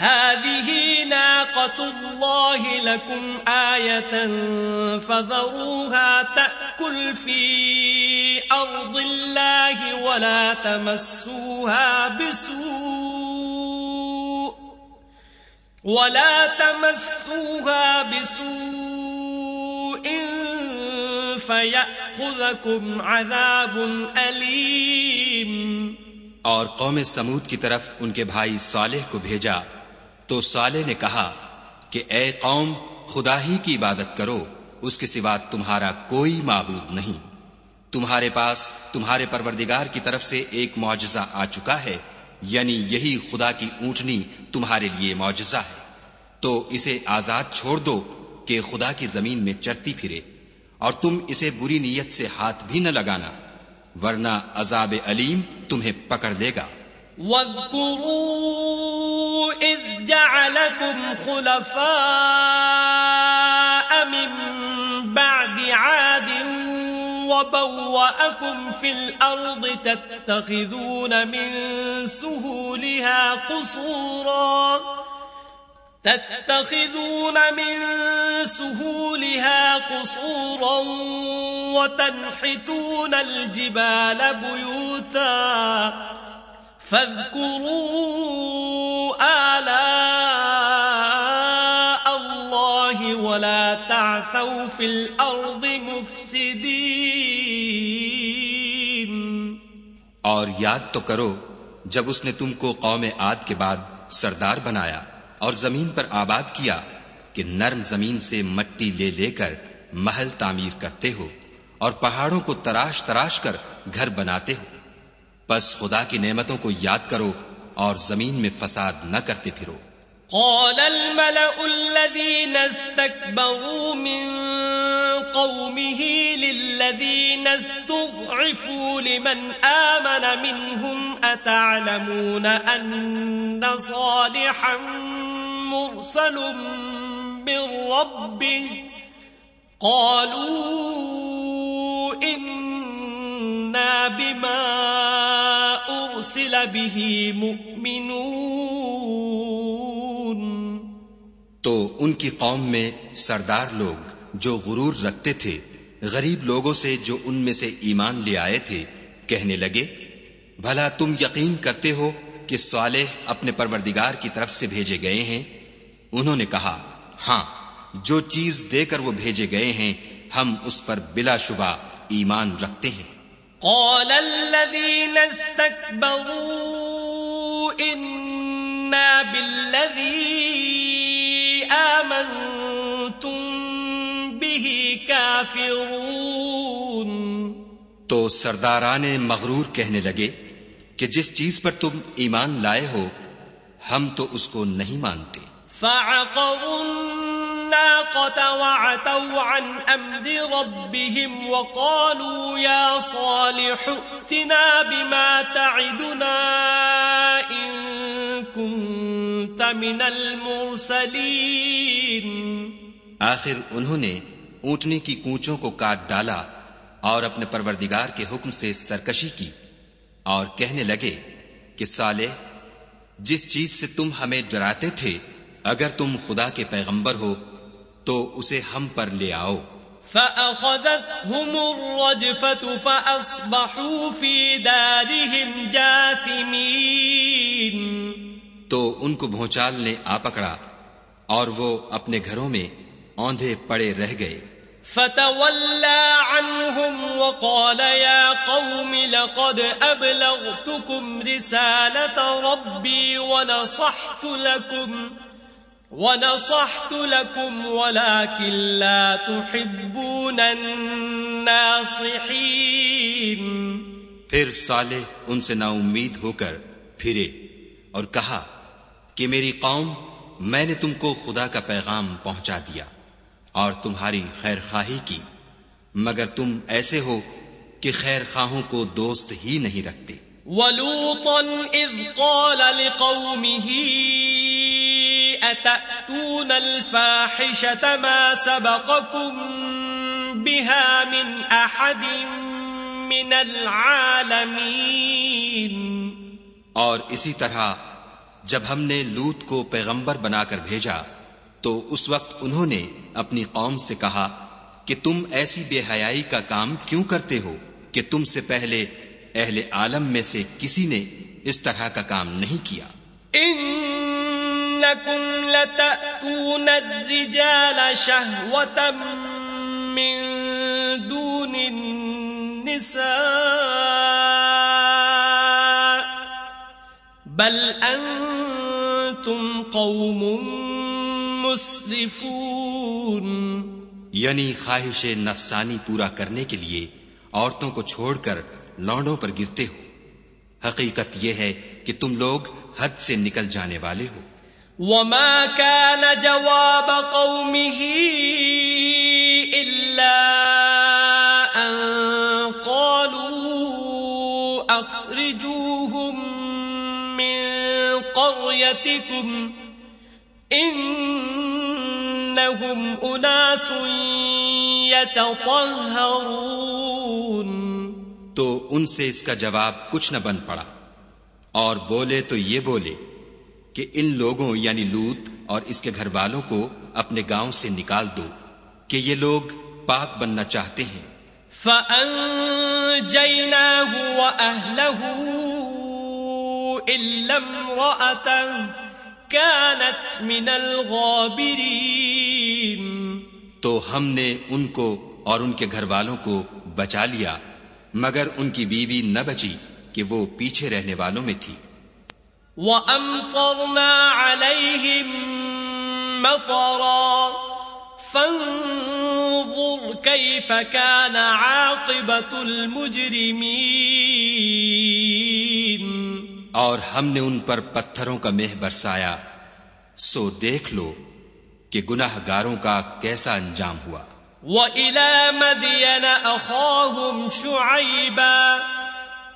هذه ناقة الله لكم آية فذروها تأكل في أرض الله ولا تمسوها بسوء ولا تمسوها بسوء فيأخذكم عذاب أليم اور قوم سمود کی طرف ان کے بھائی صالح کو بھیجا۔ تو صالح نے کہا کہ اے قوم، خدا ہی کی عبادت کرو، اس کے سوا تمہارا کوئی معبود نہیں۔ تمہارے پاس، تمہارے پروردگار کی طرف سے ایک معجزہ آ چکا ہے یعنی یہی خدا کی اونٹنی تمہارے لیے معجزہ ہے۔ تو اسے آزاد چھوڑ دو کہ خدا کی زمین میں چرتی پھرے، اور تم اسے بری نیت سے ہاتھ بھی نہ لگانا، ورنہ عذاب علیم تمہیں پکڑ لے گا۔ واذكروا إذ جعلكم خلفاء من بعد عاد وبوأكم في الأرض تتخذون من سهولها قصورا تتخذون من سهولها قصورا وتنحتون الجبال بيوتا فاذكروا آلاء الله ولا تعثوا في الأرض مفسدين. اور یاد تو کرو، جب اس نے تم کو قوم عاد کے بعد سردار بنایا اور زمین پر آباد کیا کہ نرم زمین سے مٹی لے لے کر محل تعمیر کرتے ہو اور پہاڑوں کو تراش تراش کر گھر بناتے ہو۔ بس خدا کی نعمتوں کو یاد کرو اور زمین میں فساد نہ کرتے پھرو۔ قال الملأ الذين استكبروا من قومه للذين استضعفوا لمن آمن منهم أتعلمون أن صالحا مرسل من ربه؟ قالوا إن بما أرسل به مؤمنون تو ان کی قوم میں سردار لوگ جو غرور رکھتے تھے، غریب لوگوں سے جو ان میں سے ایمان لے آئے تھے، کہنے لگے، بھلا تم یقین کرتے ہو کہ صالح اپنے پروردگار کی طرف سے بھیجے گئے ہیں؟ انہوں نے کہا ہاں جو چیز دے کر وہ بھیجے گئے ہیں، ہم اس پر بلا شبہ ایمان رکھتے ہیں. قال الذين استكبروا آمنتم به كافرون تو سرداران مغرور کہنے لگے کہ جس چیز پر تم ایمان لائے ہو ہم تو اس کو نہیں مانتے۔ فعقروا الناقة وعتوا عن أمر ربهم وقالوا يا صالح ائتنا بما تعدنا إن كنت من المرسلين. آخر انہوں نے اونٹنی کی کونچوں کو کاٹ ڈالا اور اپنے پروردگار کے حکم سے سرکشی کی اور کہنے لگے کہ صالح، جس چیز سے تم ہمیں ڈراتے تھے، اگر تم خدا کے پیغمبر ہو تو اسے ہم پر لے آؤ۔ فأخذتهم الرجفة فأصبحوا في دارهم جاثمين۔ تو ان کو بھونچال نے آ پکڑا اور وہ اپنے گھروں میں اوندھے پڑے رہ گئے۔ فتولى عنهم وقال يا قوم لقد أبلغتكم رسالة ربي ونصحت لكم ونصحت لكم ولكن لا تحبون الناصحين. پھر صالح ان سے نا امید ہو کر پھرے اور کہا کہ میری قوم میں نے تم کو خدا کا پیغام پہنچا دیا اور تمہاری خیر خواہی کی مگر تم ایسے ہو کہ خیر خواہوں کو دوست ہی نہیں رکھتے۔ وَلُوطًا إِذْ قَالَ لِقَوْمِهِ أتأتون الفاحشة ما سبقكم بها من أحد من العالمين. اور اسی طرح جب ہم نے لوت کو پیغمبر بنا کر بھیجا تو اس وقت انہوں نے اپنی قوم سے کہا کہ تم ایسی بے حیائی کا کام کیوں کرتے ہو کہ تم سے پہلے اہل عالم میں سے کسی نے اس طرح کا کام نہیں کیا؟ انکم لتأتون الرجال شهوة من دون النساء بل انتم قوم مسرفون یعنی خواہش نفسانی پورا کرنے کے لیے عورتوں کو چھوڑ کر لانڈوں پر گرتے ہو۔ حقیقت یہ ہے کہ تم لوگ حد سے نکل جانے والے ہو۔ وما كان جواب قومه إلا أن قالوا أخرجوهم من قريتكم إنهم أناس يتطهرون تو ان سے اس کا جواب کچھ نہ بن پڑا اور بولے تو یہ بولے کہ ان لوگوں یعنی لوت اور اس کے گھر والوں کو اپنے گاؤں سے نکال دو کہ یہ لوگ پاک بننا چاہتے ہیں۔ فَأَنجَيْنَاهُ وَأَهْلَهُ إِلَّا امْرَأَةً كَانَتْ مِنَ الْغَابِرِينَ۔ تو ہم نے ان کو اور ان کے گھر والوں کو بچا لیا مگر ان کی بیوی نہ بچی کہ وہ پیچھے رہنے والوں میں تھی۔ وَأَمْطَرْنَا عَلَيْهِمْ مَطَرًا فَانظُرْ كَيْفَ كَانَ عَاقِبَةُ الْمُجْرِمِينَ اور ہم نے ان پر پتھروں کا مہ برسایا۔ سو دیکھ لو کہ گناہ گاروں کا کیسا انجام ہوا۔ وَإِلَى مَدْيَنَ أَخَاهُمْ شُعَيْبًا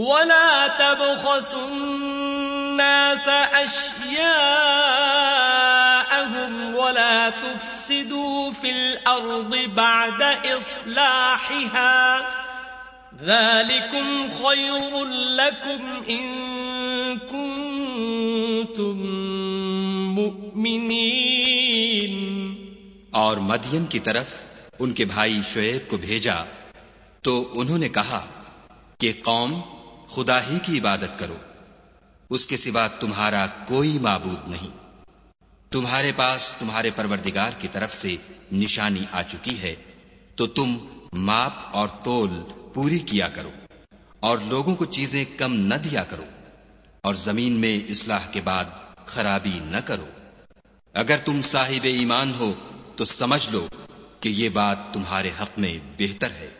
ولا تبخسوا الناس أشياءهم ولا تفسدوا في الأرض بعد إصلاحها ذلكم خير لكم إن كنتم مؤمنين اور مدین کی طرف ان کے بھائی شعیب کو بھیجا تو انہوں نے کہا کہ قوم خدا ہی کی عبادت کرو۔ اس کے سوا تمہارا کوئی معبود نہیں۔ تمہارے پاس تمہارے پروردگار کی طرف سے نشانی آ چکی ہے۔ تو تم ماپ اور تول پوری کیا کرو۔ اور لوگوں کو چیزیں کم نہ دیا کرو۔ اور زمین میں اصلاح کے بعد خرابی نہ کرو۔ اگر تم صاحب ایمان ہو تو سمجھ لو کہ یہ بات تمہارے حق میں بہتر ہے۔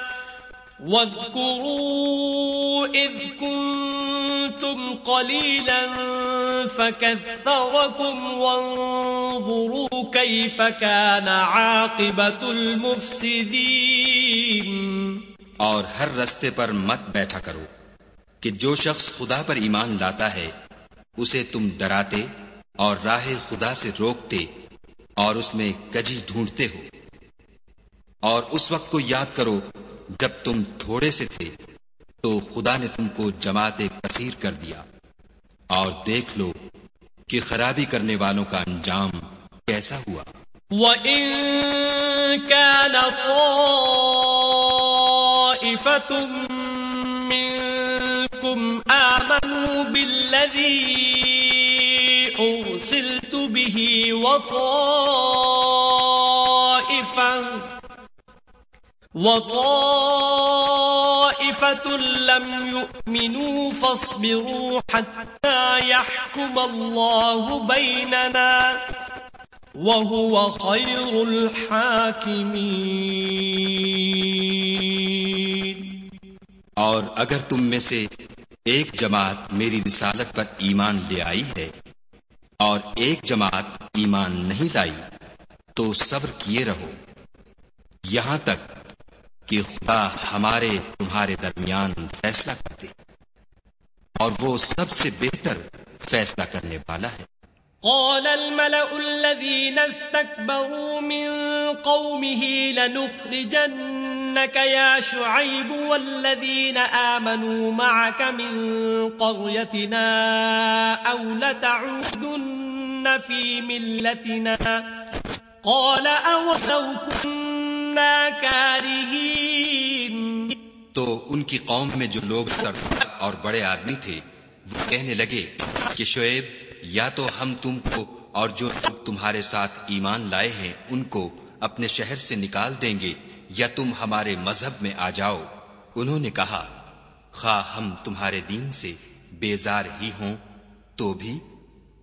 واذكروا إذ كنتم قليلا فكثركم وانظروا كيف كان عاقبة المفسدين. اور ہر رستے پر مت بیٹھا کرو کہ جو شخص خدا پر ایمان لاتا ہے، اسے تم ڈراتے اور راہ خدا سے روکتے اور اس میں کجی ڈھونڈتے ہو۔ اور اس وقت کو یاد کرو جب تم تھوڑے سے تھے تو خدا نے تم کو جماعت کثیر کر دیا۔ اور دیکھ لو کہ خرابی کرنے والوں کا انجام کیسا ہوا۔ وَإِن كَانَ طَائِفَةٌ مِّنكُمْ آمَنُوا بِالَّذِي أُرْسِلْتُ بِهِ وَطَائِفَةٌ وطائفة لم يؤمنوا فاصبروا حتى يحكم الله بيننا وهو خير الحاكمين. اور اگر تم میں سے ایک جماعت میری رسالت پر ایمان لے آئی ہے اور ایک جماعت ایمان نہیں لائی، تو صبر کیے رہو۔ یہاں تک کہ خدا ہمارے تمہارے درمیان فیصلہ کرتے اور وہ سب سے بہتر فیصلہ کرنے والا ہے۔ قال الملأ الذين استكبروا من قومه لنخرجنك يا شعيب والذين آمنوا معك من قريتنا أو لتعودن في ملتنا قال أولو كنا كارهين. تو ان کی قوم میں جو لوگ اور بڑے آدمی تھے، وہ کہنے لگے کہ شعیب، یا تو ہم تم کو اور جو لوگ تمہارے ساتھ ایمان لائے ہیں، ان کو اپنے شہر سے نکال دیں گے، یا تم ہمارے مذہب میں آ جاؤ۔ انہوں نے کہا، خواہ ہم تمہارے دین سے بیزار ہی ہوں، تو بھی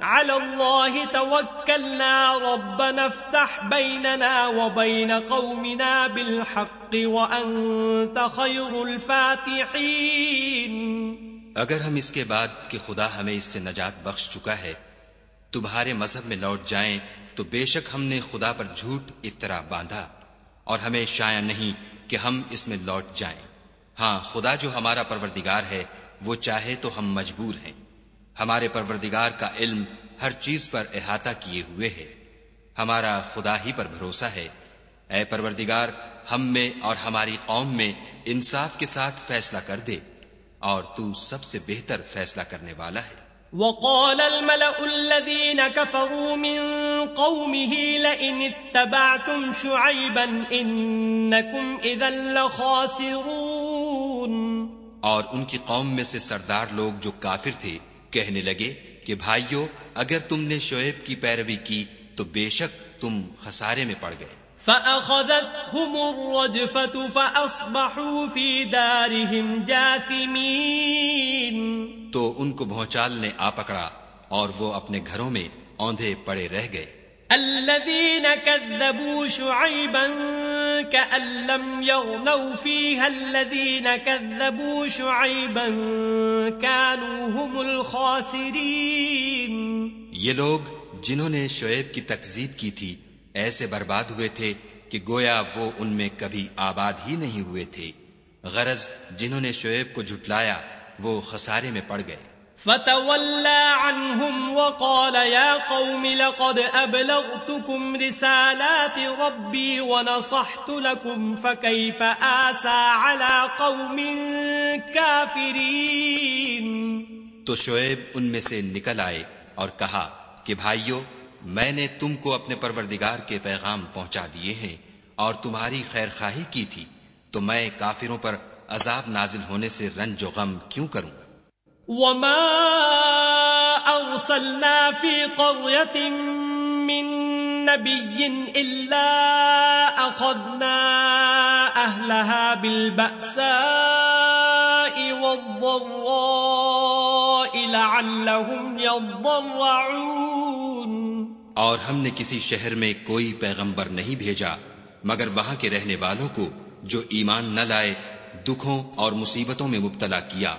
على الله توكلنا ربنا افتح بيننا وبين قومنا بالحق وأنت خير الفاتحين. اگر ہم اس کے بعد کہ خدا ہمیں اس سے نجات بخش چکا ہے، تمہارے مذہب میں لوٹ جائیں تو بے شک ہم نے خدا پر جھوٹ افطرا باندھا اور ہمیں شایا نہیں کہ ہم اس میں لوٹ جائیں۔ ہاں خدا جو ہمارا پروردگار ہے، وہ چاہے تو ہم مجبور ہیں۔ ہمارے پروردگار کا علم ہر چیز پر احاطہ کیے ہوئے ہے۔ ہمارا خدا ہی پر بھروسہ ہے۔ اے پروردگار ہم میں اور ہماری قوم میں انصاف کے ساتھ فیصلہ کر دے اور تو سب سے بہتر فیصلہ کرنے والا ہے۔ وقال الملأ الذين كفروا من قومه لئن اتبعتم شعيبا إنكم إذا لخاسرون۔ اور ان کی قوم میں سے سردار لوگ جو کافر تھے کہنے لگے کہ بھائیو اگر تم نے شعیب کی پیروی کی تو بے شک تم خسارے میں پڑ گئے۔ فأخذتهم الرجفة فأصبحوا في دارهم جاثمين۔ تو ان کو بھونچال نے آ پکڑا اور وہ اپنے گھروں میں اوندھے پڑے رہ گئے۔ الذين كذبوا شعيبا كأن لم يغنوا فيها الذين كذبوا شعيبا كانوا هم الخاسرين. یہ لوگ جنہوں نے شعیب کی تکذیب کی تھی ایسے برباد ہوئے تھے کہ گویا وہ ان میں کبھی آباد ہی نہیں ہوئے تھے۔ غرض جنہوں نے شعیب کو جھٹلایا وہ خسارے میں پڑ گئے۔ فتولى عنهم وقال يا قوم لقد أبلغتكم رسالات ربي ونصحت لكم فكيف آسى على قوم كافرين؟ تو شعیب ان میں سے نکل آئے اور کہا کہ بھائیو، میں نے تم کو اپنے پروردگار کے پیغام پہنچا دیے ہیں اور تمہاری خیر خواہی کی تھی، تو میں کافروں پر عذاب نازل ہونے سے رنج و غم کیوں کروں؟ وما أرسلنا في قرية من نبي إلا أخذنا أهلها بالبأساء والضراء لعلهم يضرعون۔ اور ہم نے کسی شہر میں کوئی پیغمبر نہیں بھیجا، مگر وہاں کے رہنے والوں کو جو ایمان نہ لائے، دکھوں اور مصیبتوں میں مبتلا کیا۔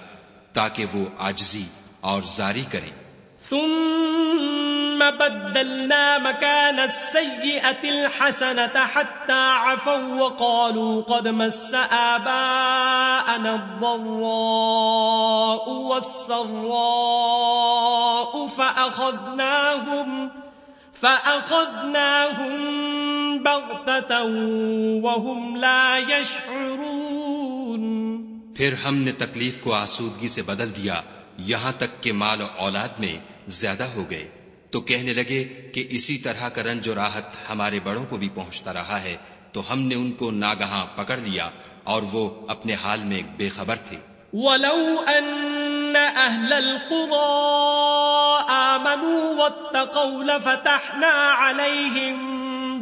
تاکہ وہ آجزی اور زاری کریں۔ ثم بدلنا مكان السيئة الحسنة حتى عفوا وقالوا قد مس آباءنا الضراء والسراء فأخذناهم فأخذناهم بغتة وهم لا يشعرون پھر ہم نے تکلیف کو آسودگی سے بدل دیا، یہاں تک کہ مال و اولاد میں زیادہ ہو گئے۔ تو کہنے لگے کہ اسی طرح کا رنج و راحت ہمارے بڑوں کو بھی پہنچتا رہا ہے، تو ہم نے ان کو ناگہاں پکڑ لیا اور وہ اپنے حال میں بے خبر تھے۔ ولو ان اہل القرى آمنوا واتقوا لفتحنا عليهم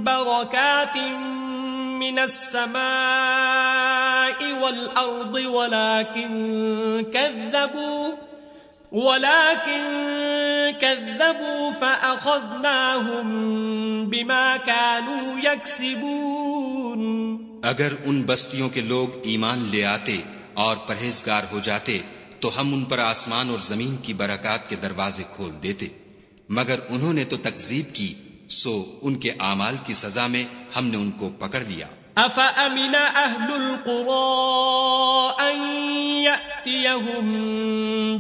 بركات من السماء والأرض ولكن كذبوا ولكن كذبوا فأخذناهم بما كانوا يكسبون. اگر ان بستیوں کے لوگ ایمان لے آتے اور پرہیزگار ہو جاتے، تو ہم ان پر آسمان اور زمین کی برکات کے دروازے کھول دیتے۔ مگر انہوں نے تو تکذیب کی سو ان کے اعمال کی سزا میں ہم نے ان کو پکڑ لیا۔ أفأمن أهل القرى أن يأتيهم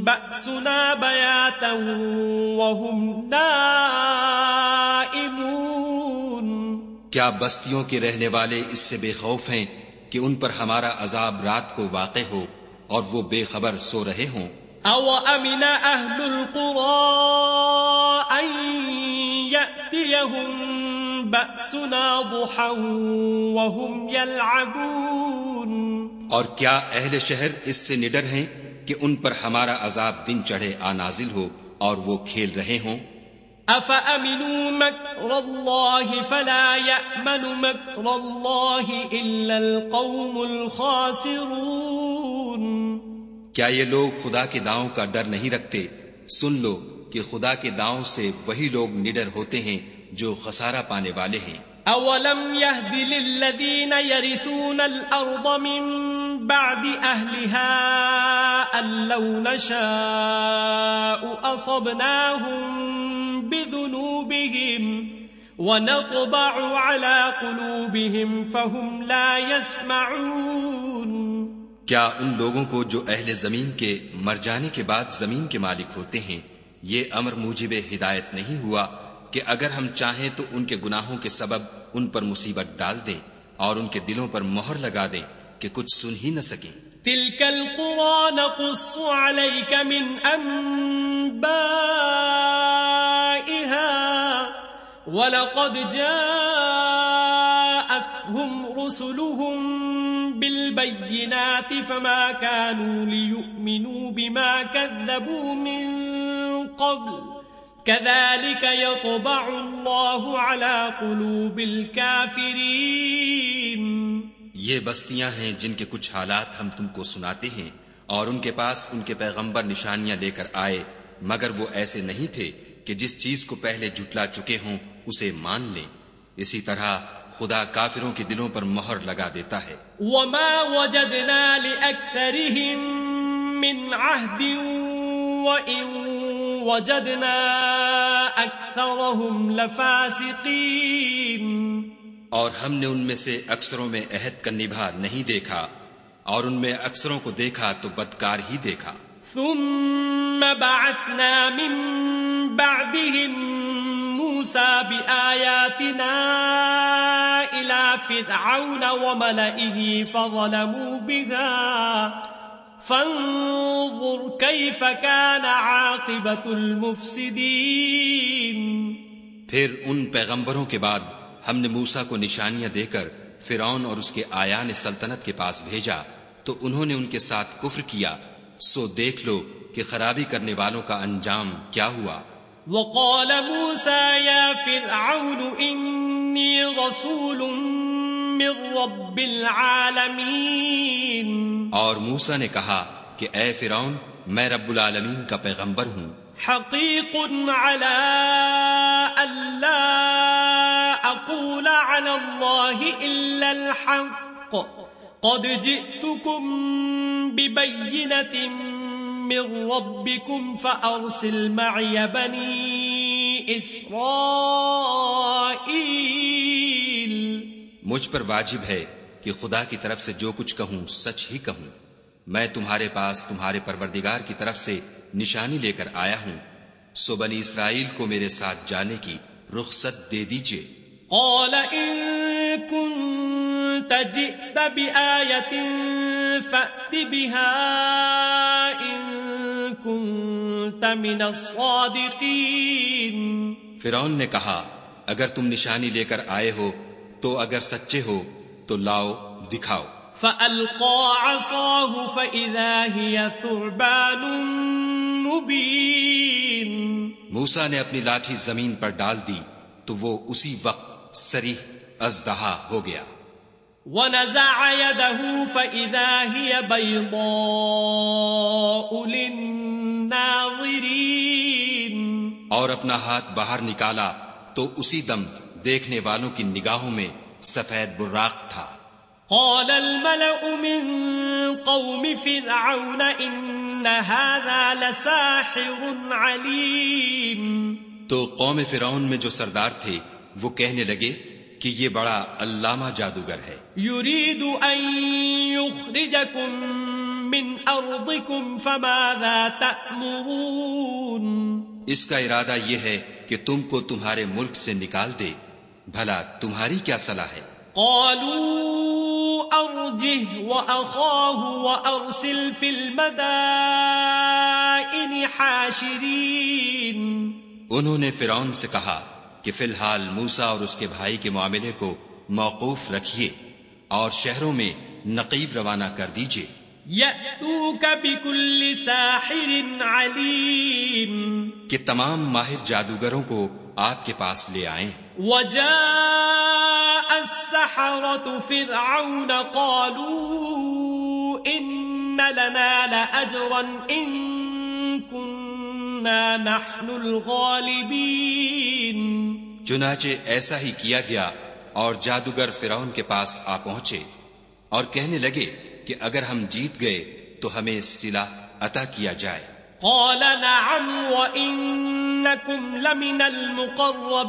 بأسنا بياتا وهم نائمون کیا بستیوں کے رہنے والے اس سے بے خوف ہیں کہ ان پر ہمارا عذاب رات کو واقع ہو اور وہ بے خبر سو رہے ہوں؟ او امن اہل القرى ان يأتيهم بأسنا ضحا وهم يلعبون. اور کیا اہل شہر اس سے نڈر ہیں کہ ان پر ہمارا عذاب دن چڑھے آ نازل ہو اور وہ کھیل رہے ہوں؟ افامنوا مكر الله فلا يأمن مكر الله الا القوم الخاسرون؟ کیا یہ لوگ خدا کے داؤں کا ڈر نہیں رکھتے؟ سن لو کہ خدا کے داؤں سے وہی لوگ نڈر ہوتے ہیں جو خسارہ پانے والے ہیں۔ اولم يهد للذين يرثون الارض من بعد اهلها ان لو نشاء اصبناهم بذنوبهم ونطبع على قلوبهم فهم لا يسمعون کیا ان لوگوں کو جو اہل زمین کے مر جانے کے بعد زمین کے مالک ہوتے ہیں یہ امر موجب ہدایت نہیں ہوا کہ اگر ہم چاہیں تو ان کے گناہوں کے سبب ان پر مصیبت ڈال دیں اور ان کے دلوں پر مہر لگا دیں کہ کچھ سن ہی نہ سکیں۔ تلك القرى نقص عليك من أنبائها ولقد جاءتهم رسلهم بالبينات فما كانوا ليؤمنوا بما كذبوا من قبل. كذلك يطبع الله على قلوب الكافرين. یہ بستیاں ہیں جن کے کچھ حالات ہم تم کو سناتے ہیں اور ان کے پاس ان کے پیغمبر نشانیاں لے کر آئے، مگر وہ ایسے نہیں تھے کہ جس چیز کو پہلے جھٹلا چکے ہوں اسے مان لیں۔ اسی طرح خدا کافروں کے دلوں پر مہر لگا دیتا ہے۔ وما وجدنا لأكثرهم من عهد وإن وجدنا أكثرهم لفاسقين۔ اور ہم نے ان میں سے اکثروں میں عہد کا نبھا نہیں دیکھا اور ان میں اکثروں کو دیکھا تو بدکار ہی دیکھا۔ ثم بعثنا من بعدهم موسى بآياتنا إلى فرعون وملئه فظلموا بها. فانظر كيف كان عاقبة المفسدين. پھر ان پیغمبروں کے بعد ہم نے موسا کو نشانیاں دے کر فرعون اور اس کے آیان سلطنت کے پاس بھیجا، تو انہوں نے ان کے ساتھ کفر کیا۔ سو دیکھ لو کہ خرابی کرنے والوں کا انجام کیا ہوا۔ وقال موسى يا فرعون إني رسول من رب العالمين. اور موسا نے کہا کہ اے فرعون میں رب العالمین کا پیغمبر ہوں۔ حقیق على ألا أقول على الله إلا الحق. قد جئتكم ببينة من ربكم فأرسل معي بني إسرائيل. مجھ پر واجب ہے کہ خدا کی طرف سے جو کچھ کہوں سچ ہی کہوں۔ میں تمہارے پاس تمہارے پروردگار کی طرف سے نشانی لے کر آیا ہوں۔ سو بنی اسرائیل کو میرے ساتھ جانے کی رخصت دے إن كنت جئت بآية فأت بها إن كنت من الصادقين. فرعون نے کہا اگر تم نشانی لے کر آئے ہو تو اگر سچے ہو تو لاؤ دکھاؤ۔ فألقى عصاه فإذا هي ثعبان مبين. موسا نے اپنی لاٹھی زمین پر ڈال دی تو وہ اسی وقت سریح ازدہا ہو گیا۔ ونزع يده فإذا هي بيضاء للناظرين. اور اپنا ہاتھ باہر نکالا تو اسی دم دیکھنے والوں کی نگاہوں میں سفید براق تھا۔ قال الملأ من قوم فرعون إن هذا لساحر عليم. تو قوم فرعون میں جو سردار تھے وہ کہنے لگے کہ یہ بڑا علامہ جادوگر ہے۔ يريد أن يخرجكم من أرضكم فماذا تأمرون؟ اس کا ارادہ یہ ہے کہ تم کو تمہارے ملک سے نکال دے۔ بھلا تمہاری کیا صلاح ہے؟ قالوا أرجه وأخاه وأرسل في المدائن انہوں نے فرعون سے کہا کہ فی الحال موسا اور اس کے بھائی کے معاملے کو موقوف رکھیے اور شہروں میں نقیب روانہ کر دیجیے کہ تمام ماہر جادوگروں کو آپ کے پاس لے آئیں۔ وجاء السحرة فرعون قالوا إن لنا لأجرا إن كنا نحن الغالبين چنانچہ ایسا ہی کیا گیا اور جادوگر فرعون کے پاس آ پہنچے اور کہنے لگے کہ اگر ہم جیت گئے تو ہمیں سلا عطا کیا جائے۔ قال نعم وإنكم لمن المقربين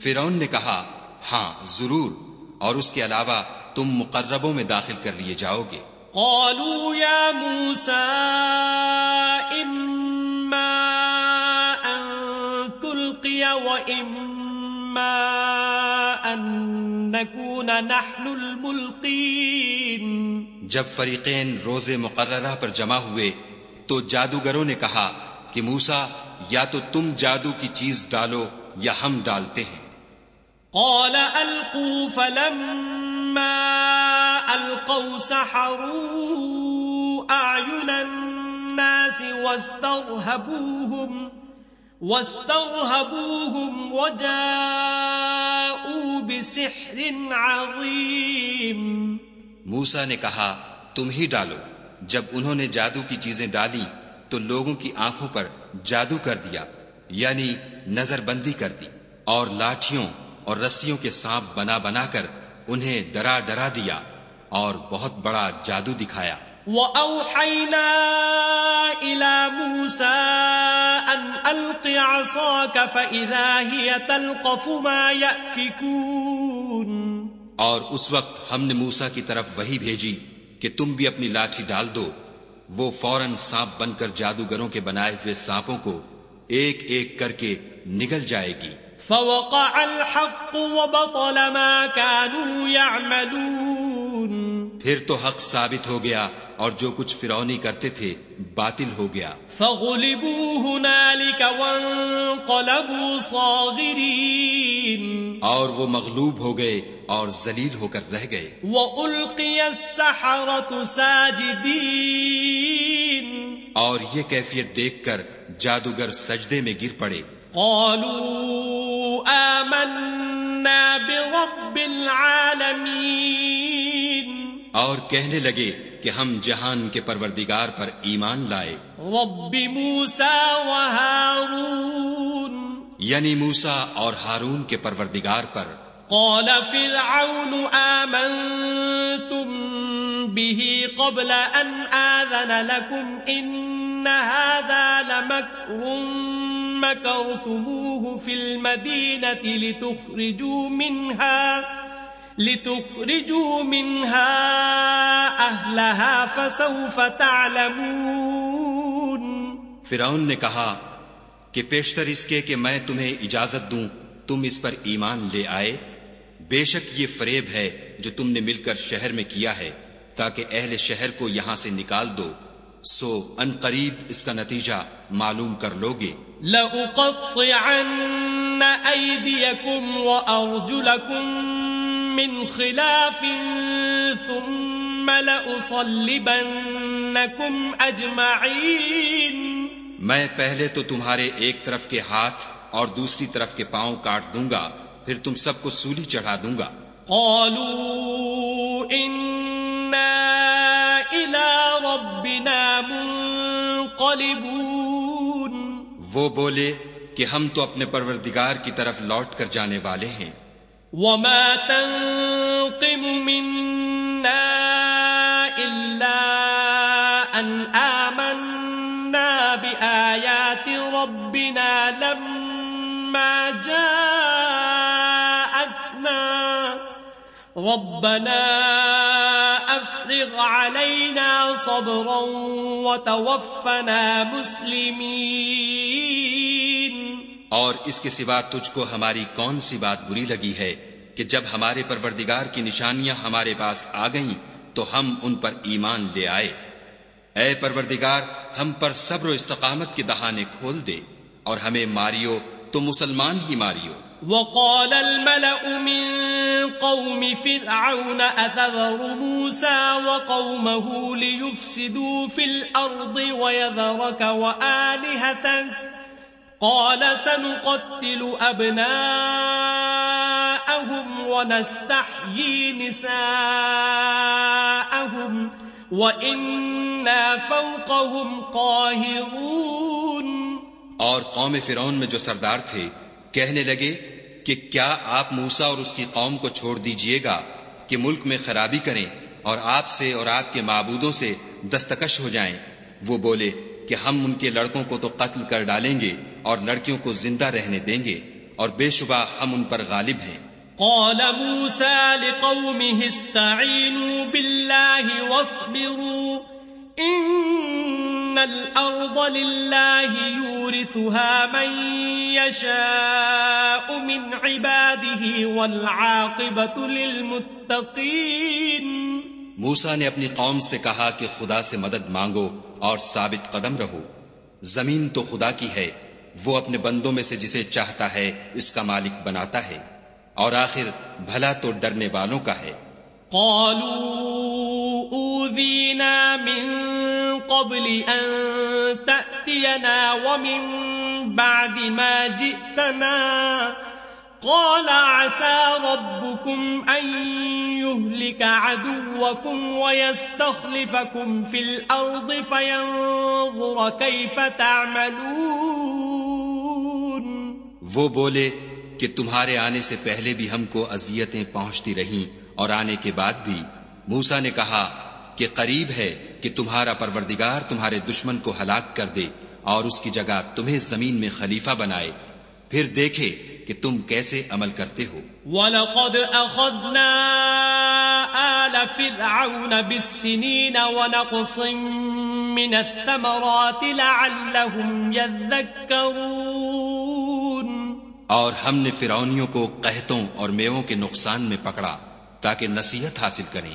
فرعون نے کہا ہاں ضرور اور اس کے علاوہ تم مقربوں میں داخل کر لیے جاؤ گے۔ قالوا يا موسى إما أن تلقي وإما أن نكون نحن الملقين. جب فریقین روز مقررہ پر جمع ہوئے تو جادوگروں نے کہا کہ موسا یا تو تم جادو کی چیز ڈالو یا ہم ڈالتے ہیں۔ قال القوا فلما القوا سحروا اعين الناس واسترهبوهم واسترهبوهم وجاءوا بسحر عظيم موسا نے کہا، تم ہی ڈالو۔ جب انہوں نے جادو کی چیزیں ڈالی، تو لوگوں کی آنکھوں پر جادو کر دیا یعنی نظر بندی کر دی، اور لاٹھیوں اور رسیوں کے سانپ بنا بنا کر انہیں ڈرا ڈرا دیا اور بہت بڑا جادو دکھایا۔ وَأَوْحَيْنَا إِلَى مُوسَىٰ أَنْ أَلْقِ عَصَاكَ فَإِذَا هِيَ تَلْقَفُ مَا يَأْفِكُونَ۔ اور اس وقت ہم نے موسا کی طرف وہی بھیجی کہ تم بھی اپنی لاٹھی ڈال دو۔ وہ فوراً سانپ بن کر جادوگروں کے بنائے ہوئے سانپوں کو ایک ایک کر کے نگل جائے گی۔ فوقع الحق وبطل ما كانوا يعملون. پھر تو حق ثابت ہو گیا اور جو کچھ فرونی کرتے تھے باطل ہو گیا۔ فغلبوا هنالك وانقلبوا صاغرين. اور وہ مغلوب ہو گئے اور ذلیل ہو کر رہ گئے۔ وَأُلْقِيَ السَّحَرَةُ سَاجِدِينَ. اور یہ کیفیت دیکھ کر جادوگر سجدے میں گر پڑے۔ قالوا آمنا برب العالمين اور کہنے لگے کہ ہم جہان کے پروردگار پر ایمان لائے۔ رب موسى وهارون یعنی موسا اور ہارون کے پروردگار پر۔ قال فرعون آمنتم به قبل أن آذن لكم إن هذا لمكر مكرتموه في المدينة لتخرجوا منها لتخرجوا منها أهلها فسوف تعلمون. فرعون نے کہا کہ پیشتر اس کے کہ میں تمہیں اجازت دوں، تم اس پر ایمان لے آئے۔ بے شک یہ فریب ہے جو تم نے مل کر شہر میں کیا ہے، تاکہ اہل شہر کو یہاں سے نکال دو۔ سو ان قریب اس کا نتیجہ معلوم کر لوگے لأقطعن أيديكم وأرجلكم من خلاف ثم لأصلبنكم أجمعين۔ میں پہلے تو تمہارے ایک طرف کے ہاتھ اور دوسری طرف کے پاؤں کاٹ دوں گا پھر تم سب کو سولی چڑھا دوں گا۔ قالوا إنا إلى ربنا منقلبون. وہ بولے کہ ہم تو اپنے پروردگار کی طرف لوٹ کر جانے والے ہیں۔ وما تنقم منا إلا أن آمنا بآيات ربنا لما جاءتنا ربنا علينا صبرا وتوفنا مسلمين. اور اس کے سوا تجھ کو ہماری کون سی بات بری لگی ہے کہ جب ہمارے پروردگار کی نشانیاں ہمارے پاس آ گئیں تو ہم ان پر ایمان لے آئے۔ اے پروردگار، ہم پر صبر و استقامت کے دہانے کھول دے اور ہمیں ماریو، تو مسلمان ہی ماریو۔ وقال الملأ من قوم فرعون أتذر موسى وقومه ليفسدوا في الأرض ويذرك وآلهتك قال سنقتل أبناءهم ونستحيي نساءهم وَإِنَّا فَوْقَهُمْ قَاهِرُونَ. اور قوم فرعون میں جو سردار تھے کہنے لگے کہ کیا آپ موسا اور اس کی قوم کو چھوڑ دیجیے گا کہ ملک میں خرابی کریں اور آپ سے اور آپ کے معبودوں سے دستکش ہو جائیں؟ وہ بولے کہ ہم ان کے لڑکوں کو تو قتل کر ڈالیں گے اور لڑکیوں کو زندہ رہنے دیں گے اور بے شبہ ہم ان پر غالب ہیں۔ قال موسى لقومه استعينوا بالله واصبروا۔ لله يورثها من يشاء من عباده للمتقين. موسا نے اپنی قوم سے کہا کہ خدا سے مدد مانگو اور ثابت قدم رہو۔ زمین تو خدا کی ہے وہ اپنے بندوں میں سے جسے چاہتا ہے اس کا مالک بناتا ہے۔ اور آخر بھلا تو ڈرنے والوں کا ہے۔ قالوا اوذینا من قبل ان تأتینا ومن بعد ما جئتنا قال عسى ربكم أن يهلك عدوكم ويستخلفكم في الأرض فينظر كيف تعملون۔ وہ بولے کہ تمہارے آنے سے پہلے بھی ہم کو اذیتیں پہنچتی رہیں اور آنے کے بعد بھی۔ موسا نے کہا کہ قریب ہے کہ تمہارا پروردگار تمہارے دشمن کو ہلاک کر دے اور اس کی جگہ تمہیں زمین میں خلیفہ بنائے۔ پھر دیکھے کہ تم کیسے عمل کرتے ہو۔ وَلَقَدْ أَخَذْنَا آلَ فِرْعَوْنَ بِالسِّنِينَ وَنَقْصٍ مِّنَ الثَّمَرَاتِ لَعَلَّهُمْ يَذَّكَّرُونَ۔ اور ہم نے فرونیوں کو قہتوں اور میووں کے نقصان میں پکڑا تاکہ نصیحت حاصل کریں۔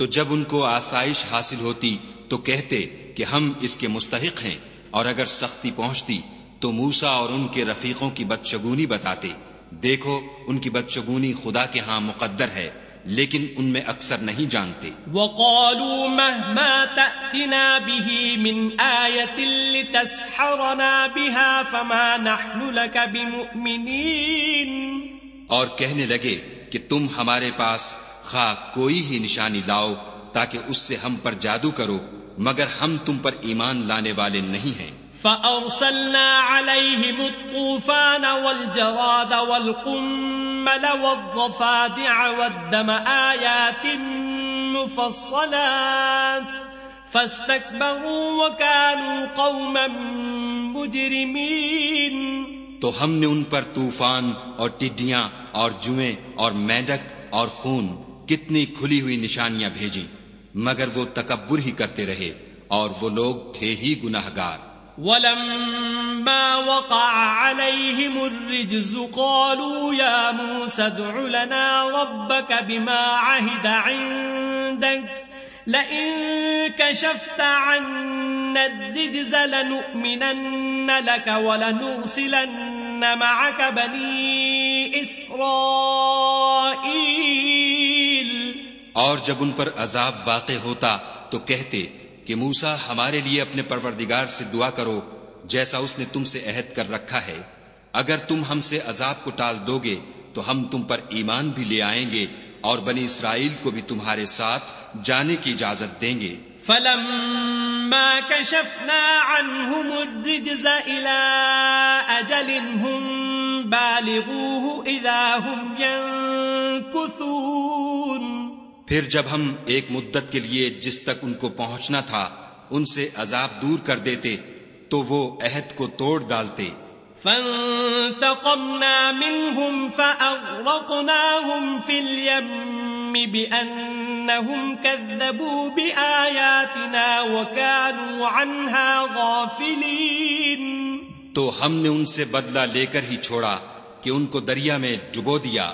تو جب ان کو آسائش حاصل ہوتی تو کہتے کہ ہم اس کے مستحق ہیں اور اگر سختی پہنچتی تو موسا اور ان کے رفیقوں کی بدشگونی بتاتے۔ دیکھو ان کی بدشگونی خدا کے ہاں مقدر ہے لیکن ان میں اکثر نہیں جانتے۔ وقالوا مهما تأتنا به من آية لتسحرنا بها فما نحن لك بمؤمنين۔ اور کہنے لگے کہ تم ہمارے پاس خواہ کوئی ہی نشانی لاؤ تاکہ اس سے ہم پر جادو کرو مگر ہم تم پر ایمان لانے والے نہیں ہیں۔ فأرسلنا عليهم الطوفان والجراد والقمل والضفادع والدم آيات مفصلات فاستكبروا وكانوا قوما مجرمين۔ تو ہم نے ان پر طوفان اور ٹڈیاں اور جوئیں اور مینڈک اور خون کتنی کھلی ہوئی نشانیاں بھیجی مگر وہ تکبر ہی کرتے رہے اور وہ لوگ تھے ہی گناہ گار ولما وقع عليهم الرجز قالوا يا موسى ادع لنا ربك بما عهد عندك، لئن كشفت عنا الرجز لنؤمنن لك ولنرسلن معك بني إسرائيل. اور جب ان پر عذاب واقع ہوتا تو کہتے کہ موسا ہمارے لیے اپنے پروردگار سے دعا کرو جیسا اس نے تم سے عہد کر رکھا ہے۔ اگر تم ہم سے عذاب کو ٹال دو گے تو ہم تم پر ایمان بھی لے آئیں گے اور بنی اسرائیل کو بھی تمہارے ساتھ جانے کی اجازت دیں گے۔ فلما كشفنا عنهم الرجز إلى أجل هم بالغوه إذا هم ينكثون۔ پھر جب ہم ایک مدت کے لیے جس تک ان کو پہنچنا تھا ان سے عذاب دور کر دیتے تو وہ عہد کو توڑ ڈالتے۔ فانتقمنا منهم فأغرقناهم في اليم بأنهم كذبوا بآياتنا وكانوا عنها غافلين۔ تو ہم نے ان سے بدلہ لے کر ہی چھوڑا کہ ان کو دریا میں ڈبو دیا۔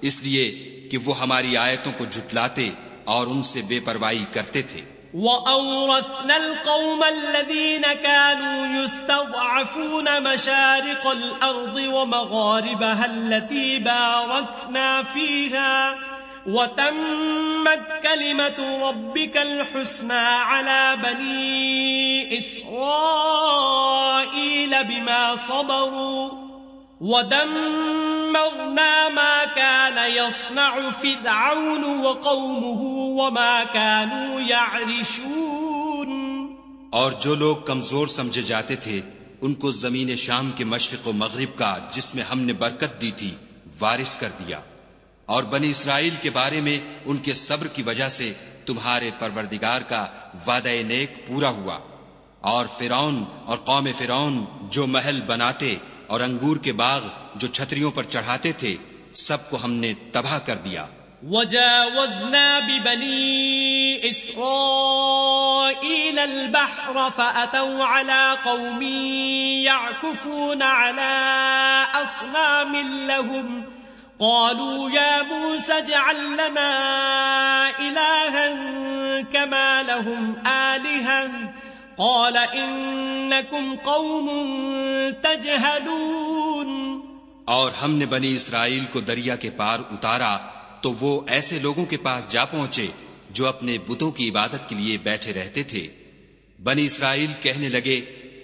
اس لیے کہ وہ ہماری آیتوں کو جھٹلاتے اور ان سے بے پرواہی کرتے تھے۔ وأورثنا القوم الذين كانوا يستضعفون مشارق الأرض ومغاربها التي باركنا فيها وتمت كلمة ربك الحسنى على بني إسرائيل بما صبروا ودمرنا ما كان يصنع فرعون وقومه وما كانوا يعرشون۔ اور جو لوگ کمزور سمجھے جاتے تھے، ان کو زمین شام کے مشرق و مغرب کا، جس میں ہم نے برکت دی تھی، وارث کر دیا۔ اور بنی اسرائیل کے بارے میں ان کے صبر کی وجہ سے تمہارے پروردگار کا وعدہ نیک پورا ہوا۔ اور فرعون اور قوم فرعون جو محل بناتے اور انگور کے باغ جو چھتریوں پر چڑھاتے تھے، سب کو ہم نے تباہ کر دیا۔ وجاوزنا ببني إسرائيل البحر فأتوا على قوم يعكفون على أصنام لهم۔ قالوا يا موسى اجعل لنا إلها كما لهم آلهة قال انکم قوم تجہلون اور ہم نے بنی اسرائیل کو دریا کے پار اتارا تو وہ ایسے لوگوں کے پاس جا پہنچے جو اپنے بتوں کی عبادت کے لیے بیٹھے رہتے تھے۔ بنی اسرائیل کہنے لگے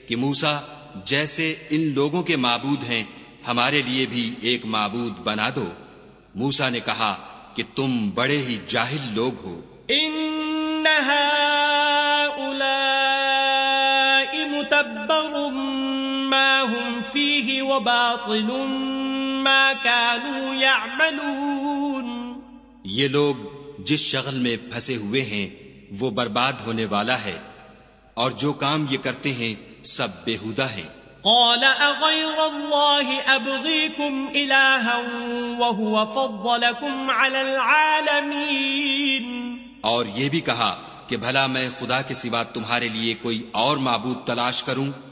کہ موسا جیسے ان لوگوں کے معبود ہیں ہمارے لیے بھی ایک معبود بنا دو۔ موسا نے کہا کہ تم بڑے ہی جاہل لوگ ہو۔ ما فيه وباطل ما كانوا يعملون. یہ لوگ جس شغل میں پھنسے ہوئے ہیں وہ برباد ہونے والا ہے اور جو کام یہ کرتے ہیں سب بےحدہ ہیں۔ قال اغير الله ابغيكم الها وهو فضلكم على العالمين. اور یہ بھی کہا کہ بھلا میں خدا کے سوا تمہارے لیے کوئی اور معبود تلاش کروں۔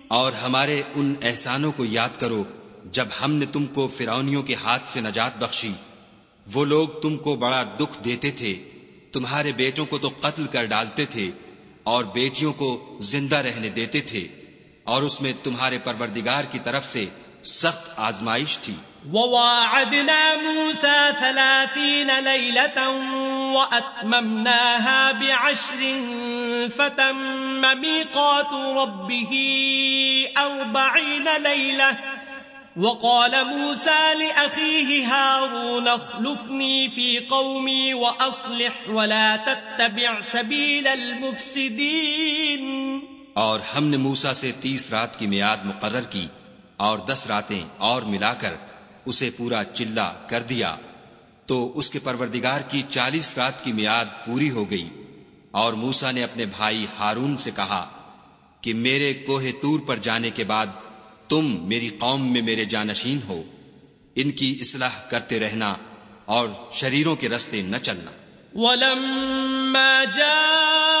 اور ہمارے ان احسانوں کو یاد کرو جب ہم نے تم کو فرونیوں کے ہاتھ سے نجات بخشی۔ وہ لوگ تم کو بڑا دکھ دیتے تھے۔ تمہارے بیٹوں کو تو قتل کر ڈالتے تھے اور بیٹیوں کو زندہ رہنے دیتے تھے اور اس میں تمہارے پروردگار کی طرف سے سخت آزمائش تھی۔ وواعدنا موسى ثلاثين ليلة وأتممناها بعشر فتم ميقات ربه أربعين ليلة وقال موسى لأخيه هارون اخلفني في قومي وأصلح ولا تتبع سبيل المفسدين۔ اور ہم نے موسا سے تیس رات کی میاد مقرر کی۔ اور دس راتیں اور ملا کر اسے پورا چلا کر دیا۔ تو اس کے پروردگار کی چالیس رات کی میاد پوری ہو گئی۔ اور موسا نے اپنے بھائی ہارون سے کہا کہ میرے کوہ تور پر جانے کے بعد تم میری قوم میں میرے جانشین ہو۔ ان کی اصلاح کرتے رہنا اور شریروں کے رستے نہ چلنا۔ ولما جاء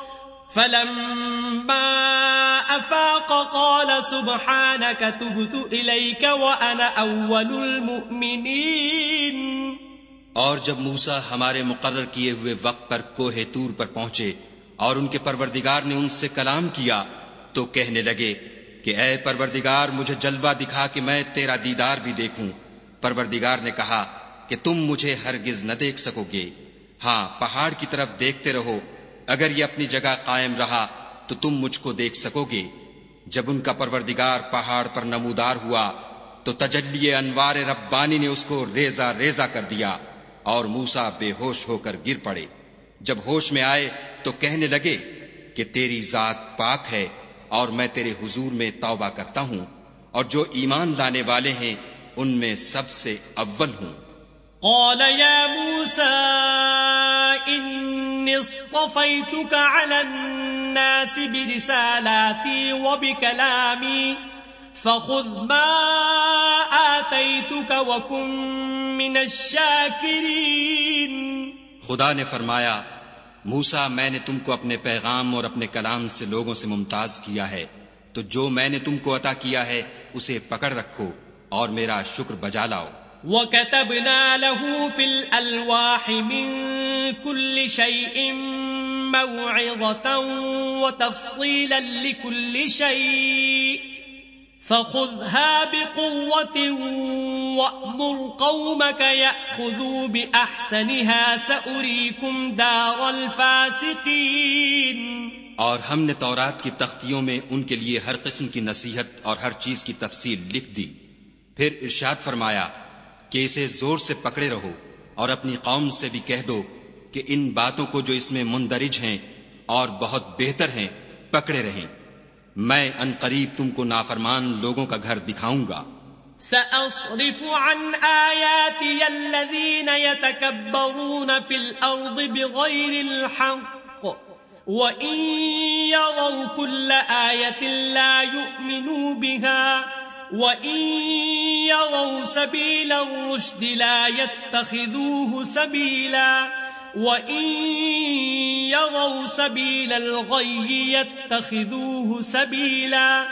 فلما أفاق قال سبحانك تبت إليك وأنا أول المؤمنين. اور جب موسا ہمارے مقرر کیے ہوئے وقت پر کوہ تور پر پہنچے اور ان کے پروردگار نے ان سے کلام کیا، تو کہنے لگے کہ اے پروردگار، مجھے جلوہ دکھا کہ میں تیرا دیدار بھی دیکھوں۔ پروردگار نے کہا کہ تم مجھے ہرگز نہ دیکھ سکو گے۔ ہاں پہاڑ کی طرف دیکھتے رہو۔ اگر یہ اپنی جگہ قائم رہا تو تم مجھ کو دیکھ سکو گے۔ جب ان کا پروردگار پہاڑ پر نمودار ہوا تو تجلی انوار ربانی نے اس کو ریزا ریزا کر دیا اور موسا بے ہوش ہو کر گر پڑے۔ جب ہوش میں آئے تو کہنے لگے کہ تیری ذات پاک ہے اور میں تیرے حضور میں توبہ کرتا ہوں اور جو ایمان لانے والے ہیں ان میں سب سے اول ہوں۔ قال يا موسى إني اصطفيتك على الناس برسالاتي وبكلامي، فخذ ما آتيتك وكن من الشاكرين. خدا نے فرمایا موسا میں نے تم کو اپنے پیغام اور اپنے کلام سے لوگوں سے ممتاز کیا ہے، تو جو میں نے تم کو عطا کیا ہے، اسے پکڑ رکھو اور میرا شکر بجا لاؤ۔ وَكَتَبْنَا لَهُ فِي الْأَلْوَاحِ مِن كُلِّ شَيْءٍ مَوْعِظَةً وَتَفْصِيلًا لِكُلِّ شَيْءٍ فَخُذْهَا بِقُوَّةٍ وَأْمُرْ قَوْمَكَ يَأْخُذُوا بِأَحْسَنِهَا سَأُرِيكُمْ دَارَ الْفَاسِقِينَ اور ہم نے تورات کی تختیوں میں ان کے لیے ہر قسم کی نصیحت اور ہر چیز کی تفصیل لکھ دی۔ پھر ارشاد فرمایا کہ اسے زور سے پکڑے رہو اور اپنی قوم سے بھی کہہ دو کہ ان باتوں کو جو اس میں مندرج ہیں اور بہت بہتر ہیں، پکڑے رہیں۔ میں ان قریب تم کو نافرمان لوگوں کا گھر دکھاؤں گا۔ سأصرف عن آياتي الذين يتكبرون في الأرض بغير الحق، وإن يروا كل آية لا يؤمنوا بها وَإِن يَرَوْا سَبِيلَ الرُّشْدِ لَا يَتَّخِذُوهُ سَبِيلًا وَإِن يَرَوْا سَبِيلَ الْغَيِّ يَتَّخِذُوهُ سَبِيلًا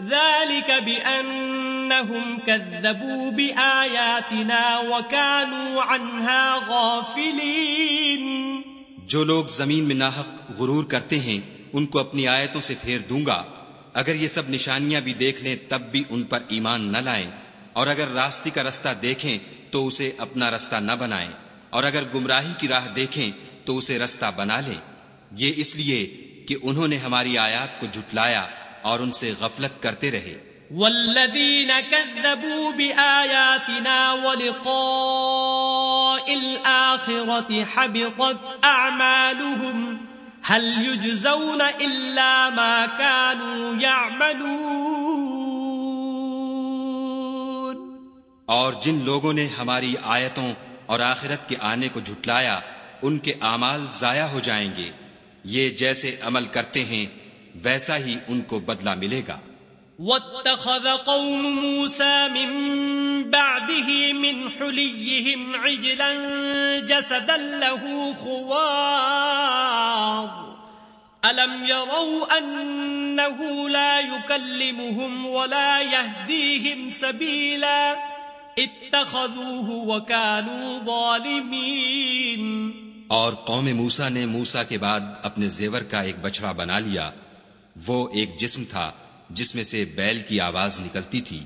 ذَلِكَ بِأَنَّهُمْ كَذَّبُوا بِآيَاتِنَا وَكَانُوا عَنْهَا غَافِلِينَ جو لوگ زمین میں ناحق غرور کرتے ہیں، ان کو اپنی آیتوں سے پھیر دوں گا۔ اگر یہ سب نشانیاں بھی دیکھ لیں، تب بھی ان پر ایمان نہ لائیں۔ اور اگر راستے کا رستہ دیکھیں، تو اسے اپنا رستہ نہ بنائیں۔ اور اگر گمراہی کی راہ دیکھیں، تو اسے رستہ بنا لیں۔ یہ اس لیے کہ انہوں نے ہماری آیات کو جھٹلایا اور ان سے غفلت کرتے رہے۔ والذین كذبوا بآیاتنا ولقاء الآخرة حبطت اعمالهم هل يجزون إلا ما كانوا يعملون؟ اور جن لوگوں نے ہماری آیتوں اور آخرت کے آنے کو جھٹلایا، ان کے اعمال ضائع ہو جائیں گے۔ یہ جیسے عمل کرتے ہیں، ویسا ہی ان کو بدلہ ملے گا۔ واتخذ قوم موسى من بعده من حليهم عجلا جسدا له خوار. ألم يروا أنه لا يكلمهم ولا يهديهم سبيلا؟ اتخذوه وكانوا ظالمين. اور قوم موسا نے موسا کے بعد اپنے زیور کا ایک بچڑا بنا لیا۔ وہ ایک جسم تھا۔ جس میں سے بیل کی آواز نکلتی تھی۔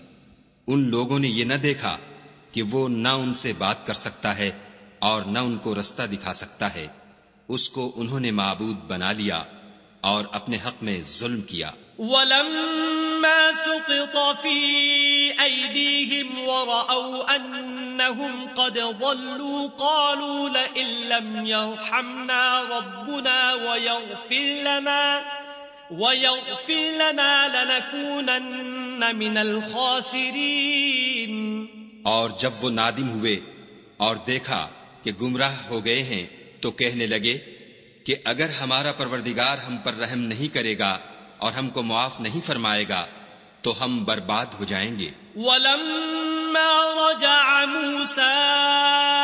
ان لوگوں نے یہ نہ دیکھا کہ وہ نہ ان سے بات کر سکتا ہے اور نہ ان کو رستہ دکھا سکتا ہے۔ اس کو انہوں نے معبود بنا لیا اور اپنے حق میں ظلم کیا۔ وَلَمَّا سُقِطَ فِي أَيْدِيهِمْ وَرَأَوْا أَنَّهُمْ قَدْ ضَلُّوا قَالُوا لَئِن لَّمْ يَرْحَمْنَا رَبُّنَا وَيَغْفِرْ لَنَا وَيَغْفِرْ لَنَا لَنَكُونَنَّ مِنَ الْخَاسِرِينَ اور جب وہ نادم ہوئے اور دیکھا کہ گمراہ ہو گئے ہیں تو کہنے لگے کہ اگر ہمارا پروردگار ہم پر رحم نہیں کرے گا اور ہم کو معاف نہیں فرمائے گا تو ہم برباد ہو جائیں گے۔ وَلَمَّا رَجَعَ مُوسَىٰ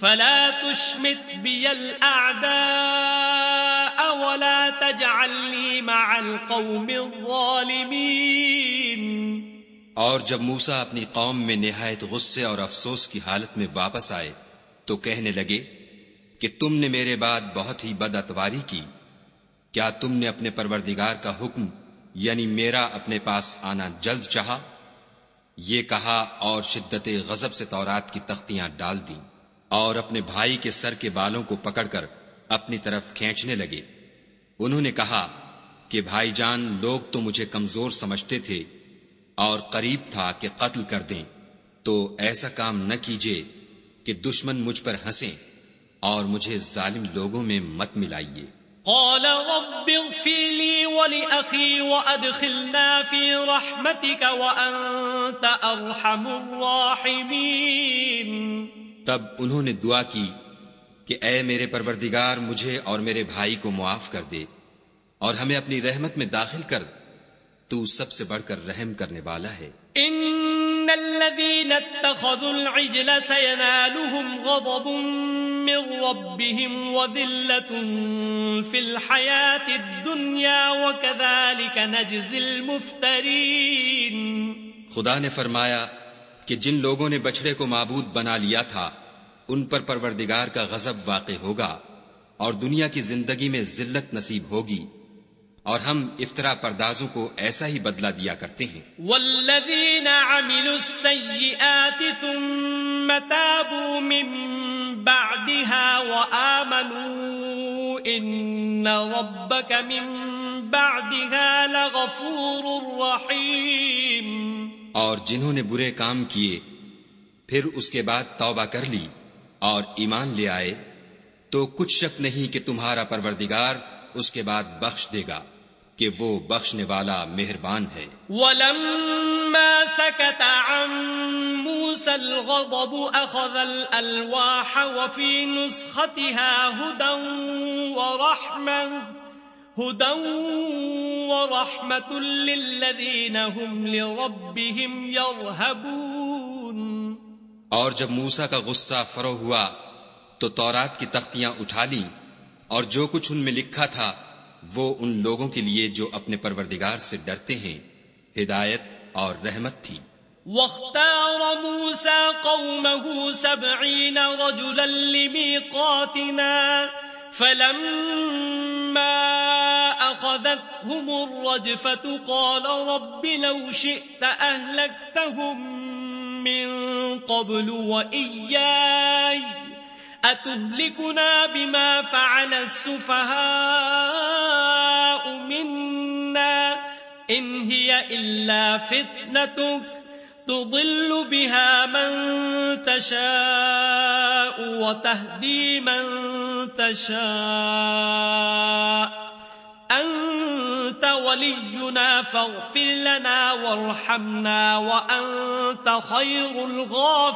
فلا تشمت بي الأعداء تجعلني مع القوم الظالمين. اور جب موسا اپنی قوم میں نہایت غصے اور افسوس کی حالت میں واپس آئے، تو کہنے لگے کہ تم نے میرے بعد بہت ہی بد اتواری کی۔ کیا تم نے اپنے پروردگار کا حکم یعنی میرا اپنے پاس آنا جلد چاہا؟ یہ کہا اور شدت غضب سے تورات کی تختیاں ڈال دیں۔ اور اپنے بھائی کے سر کے بالوں کو پکڑ کر اپنی طرف کھینچنے لگے۔ انہوں نے کہا کہ بھائی جان، لوگ تو مجھے کمزور سمجھتے تھے اور قریب تھا کہ قتل کر دیں۔ تو ایسا کام نہ کیجیے کہ دشمن مجھ پر ہنسیں اور مجھے ظالم لوگوں میں مت ملائیے۔ قال رب اغفر لي ولأخي وأدخلنا في رحمتك وأنت أرحم الراحمين۔ تب انہوں نے دعا کی کہ اے میرے پروردگار مجھے اور میرے بھائی کو معاف کر دے اور ہمیں اپنی رحمت میں داخل کر تو سب سے بڑھ کر رحم کرنے والا ہے۔ ان الذين اتخذوا العجل سينالهم غضب من ربهم وذلة في الحياة الدنيا وكذلك نجزي المفترين۔ خدا نے فرمایا کہ جن لوگوں نے بچڑے کو معبود بنا لیا تھا، ان پر پروردگار کا غضب واقع ہوگا اور دنیا کی زندگی میں ذلت نصیب ہوگی اور ہم افطرا پردازوں کو ایسا ہی بدلہ دیا کرتے ہیں۔ والذین عملوا السیئات ثم تابوا من بعدها وآمنوا ان ربك من بعدها لغفور رحیم اور جنہوں نے برے کام کیے، پھر اس کے بعد توبہ کر لی اور ایمان لے آئے، تو کچھ شک نہیں کہ تمہارا پروردگار اس کے بعد بخش دے گا کہ وہ بخشنے والا مہربان ہے۔ ولما سكت عن موسى الغضب أخذ الألواح وفي نسختها هدى ورحمة هدى ورحمة للذين هم لربهم يرهبون. اور جب موسا کا غصہ فرو ہوا تو تورات کی تختیاں اٹھا لی اور جو کچھ ان میں لکھا تھا وہ ان لوگوں کے لیے جو اپنے پروردگار سے ڈرتے ہیں ہدایت اور رحمت تھی۔ واختار موسى قومه سبعين رجلا لميقاتنا فلما أخذتهم الرجفة قال رب لو شئت أهلكتهم من قبل وإياي أتهلكنا بما فعل السفهاء منا إن هي إلا فتنتك تضل بها من تشاء وتهدي من تشاء. أنت ولينا فاغفر لنا وارحمنا وأنت خير الغافرين.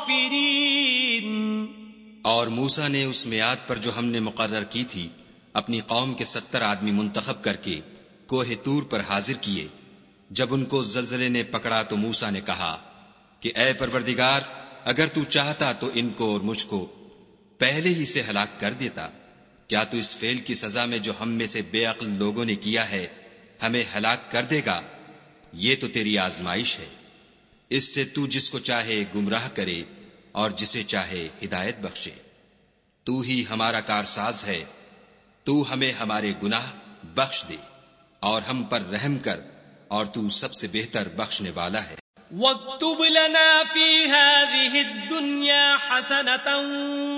اور موسا نے اس میاد پر جو ہم نے مقرر کی تھی، اپنی قوم کے ستر آدمی منتخب کر کے کوہ تور پر حاضر کیے۔ جب ان کو زلزلے نے پکڑا تو موسا نے کہا کہ اے پروردگار، اگر تو چاہتا تو ان کو اور مجھ کو پہلے ہی سے ہلاک کر دیتا۔ کیا تو اس فیل کی سزا میں جو ہم میں سے بے عقل لوگوں نے کیا ہے، ہمیں ہلاک کر دے گا؟ یہ تو تیری آزمائش ہے۔ اس سے تو جس کو چاہے گمراہ کرے اور جسے چاہے ہدایت بخشے۔ تو ہی ہمارا کارساز ہے۔ تو ہمیں ہمارے گناہ بخش دے اور ہم پر رحم کر اور تو سب سے بہتر بخشنے والا ہے۔ وَاكْتُبْ لَنَا فِي هَذِهِ الدُّنْيَا حَسَنَةً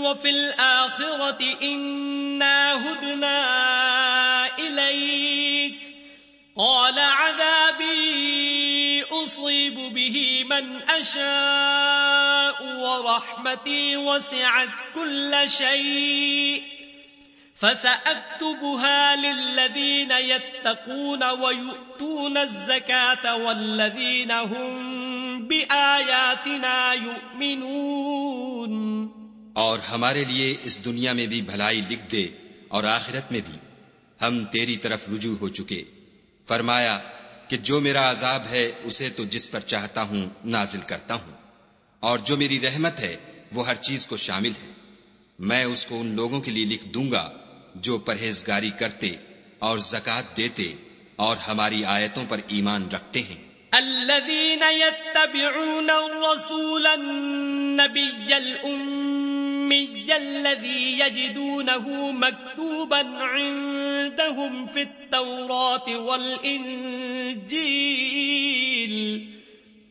وَفِي الْآخِرَةِ إِنَّا هُدْنَا إِلَيْكَ قَالَ عَذَابِي أُصِيبُ بِهِ مَنْ أَشَاءُ وَرَحْمَتِي وَسِعَتْ كُلَّ شَيْءٍ فَسَأَكْتُبُهَا لِلَّذِينَ يَتَّقُونَ وَيُؤْتُونَ الزَّكَاةَ وَالَّذِينَ هُمْ بِآيَاتِنَا يُؤْمِنُونَ. اور ہمارے لیے اس دنیا میں بھی بھلائی لکھ دے اور آخرت میں بھی. ہم تیری طرف رجوع ہو چکے. فرمایا کہ جو میرا عذاب ہے اسے تو جس پر چاہتا ہوں نازل کرتا ہوں. اور جو میری رحمت ہے وہ ہر چیز کو شامل ہے. میں اس کو ان لوگوں کے لیے لکھ دوں گا جو پرہیزگاری کرتے اور زکات دیتے اور ہماری آیتوں پر ایمان رکھتے ہیں۔ الذين يتبعون الرسول النبي الأمي الذي يجدونه مكتوبا عندهم في التوراة والإنجيل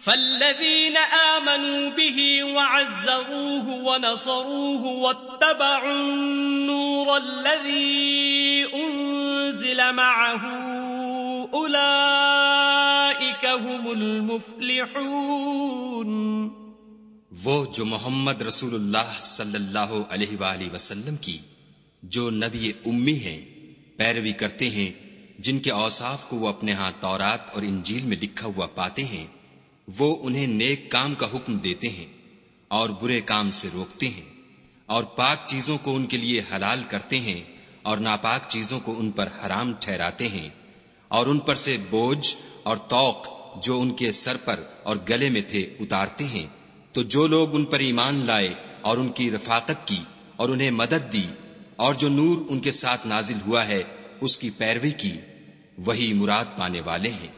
فالذين آمنوا به وعزروه ونصروه واتبعوا النور الذي أنزل معه أولئك هم المفلحون. وہ جو محمد رسول اللہ صلی اللہ علیہ وآلہ وسلم کی جو نبی امی ہیں، پیروی کرتے ہیں، جن کے اوصاف کو وہ اپنے ہاں تورات اور انجیل میں لکھا ہوا پاتے ہیں وہ انہیں نیک کام کا حکم دیتے ہیں اور برے کام سے روکتے ہیں اور پاک چیزوں کو ان کے لیے حلال کرتے ہیں اور ناپاک چیزوں کو ان پر حرام ٹھہراتے ہیں اور ان پر سے بوجھ اور توق جو ان کے سر پر اور گلے میں تھے اتارتے ہیں۔ تو جو لوگ ان پر ایمان لائے اور ان کی رفاقت کی اور انہیں مدد دی اور جو نور ان کے ساتھ نازل ہوا ہے، اس کی پیروی کی، وہی مراد پانے والے ہیں۔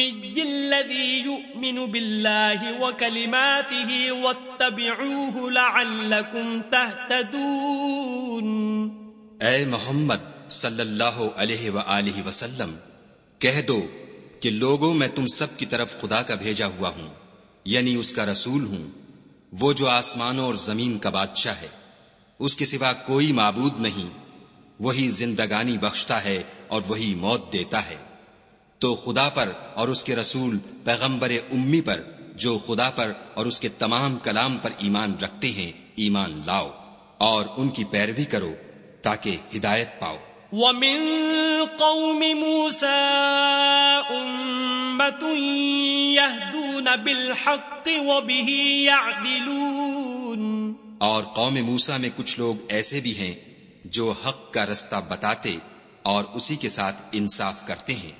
الأمي الذي يؤمن بالله وكلماته واتبعوه لعلكم تهتدون. اے محمد صلی اللہ علیہ وآلہ وسلم، کہہ دو کہ لوگوں میں تم سب کی طرف خدا کا بھیجا ہوا ہوں یعنی اس کا رسول ہوں، وہ جو آسمانوں اور زمین کا بادشاہ ہے، اس کے سوا کوئی معبود نہیں، وہی زندگانی بخشتا ہے اور وہی موت دیتا ہے۔ تو خدا پر اور اس کے رسول پیغمبر امی پر جو خدا پر اور اس کے تمام کلام پر ایمان رکھتے ہیں ایمان لاؤ اور ان کی پیروی کرو تاکہ ہدایت پاؤ۔ وَمِن قَوْمِ مُوسَىٰ أُمَّةٌ يَهْدُونَ بِالْحَقِّ وَبِهِ يَعْدِلُونَ۔ اور قوم موسیٰ میں کچھ لوگ ایسے بھی ہیں جو حق کا رستہ بتاتے اور اسی کے ساتھ انصاف کرتے ہیں۔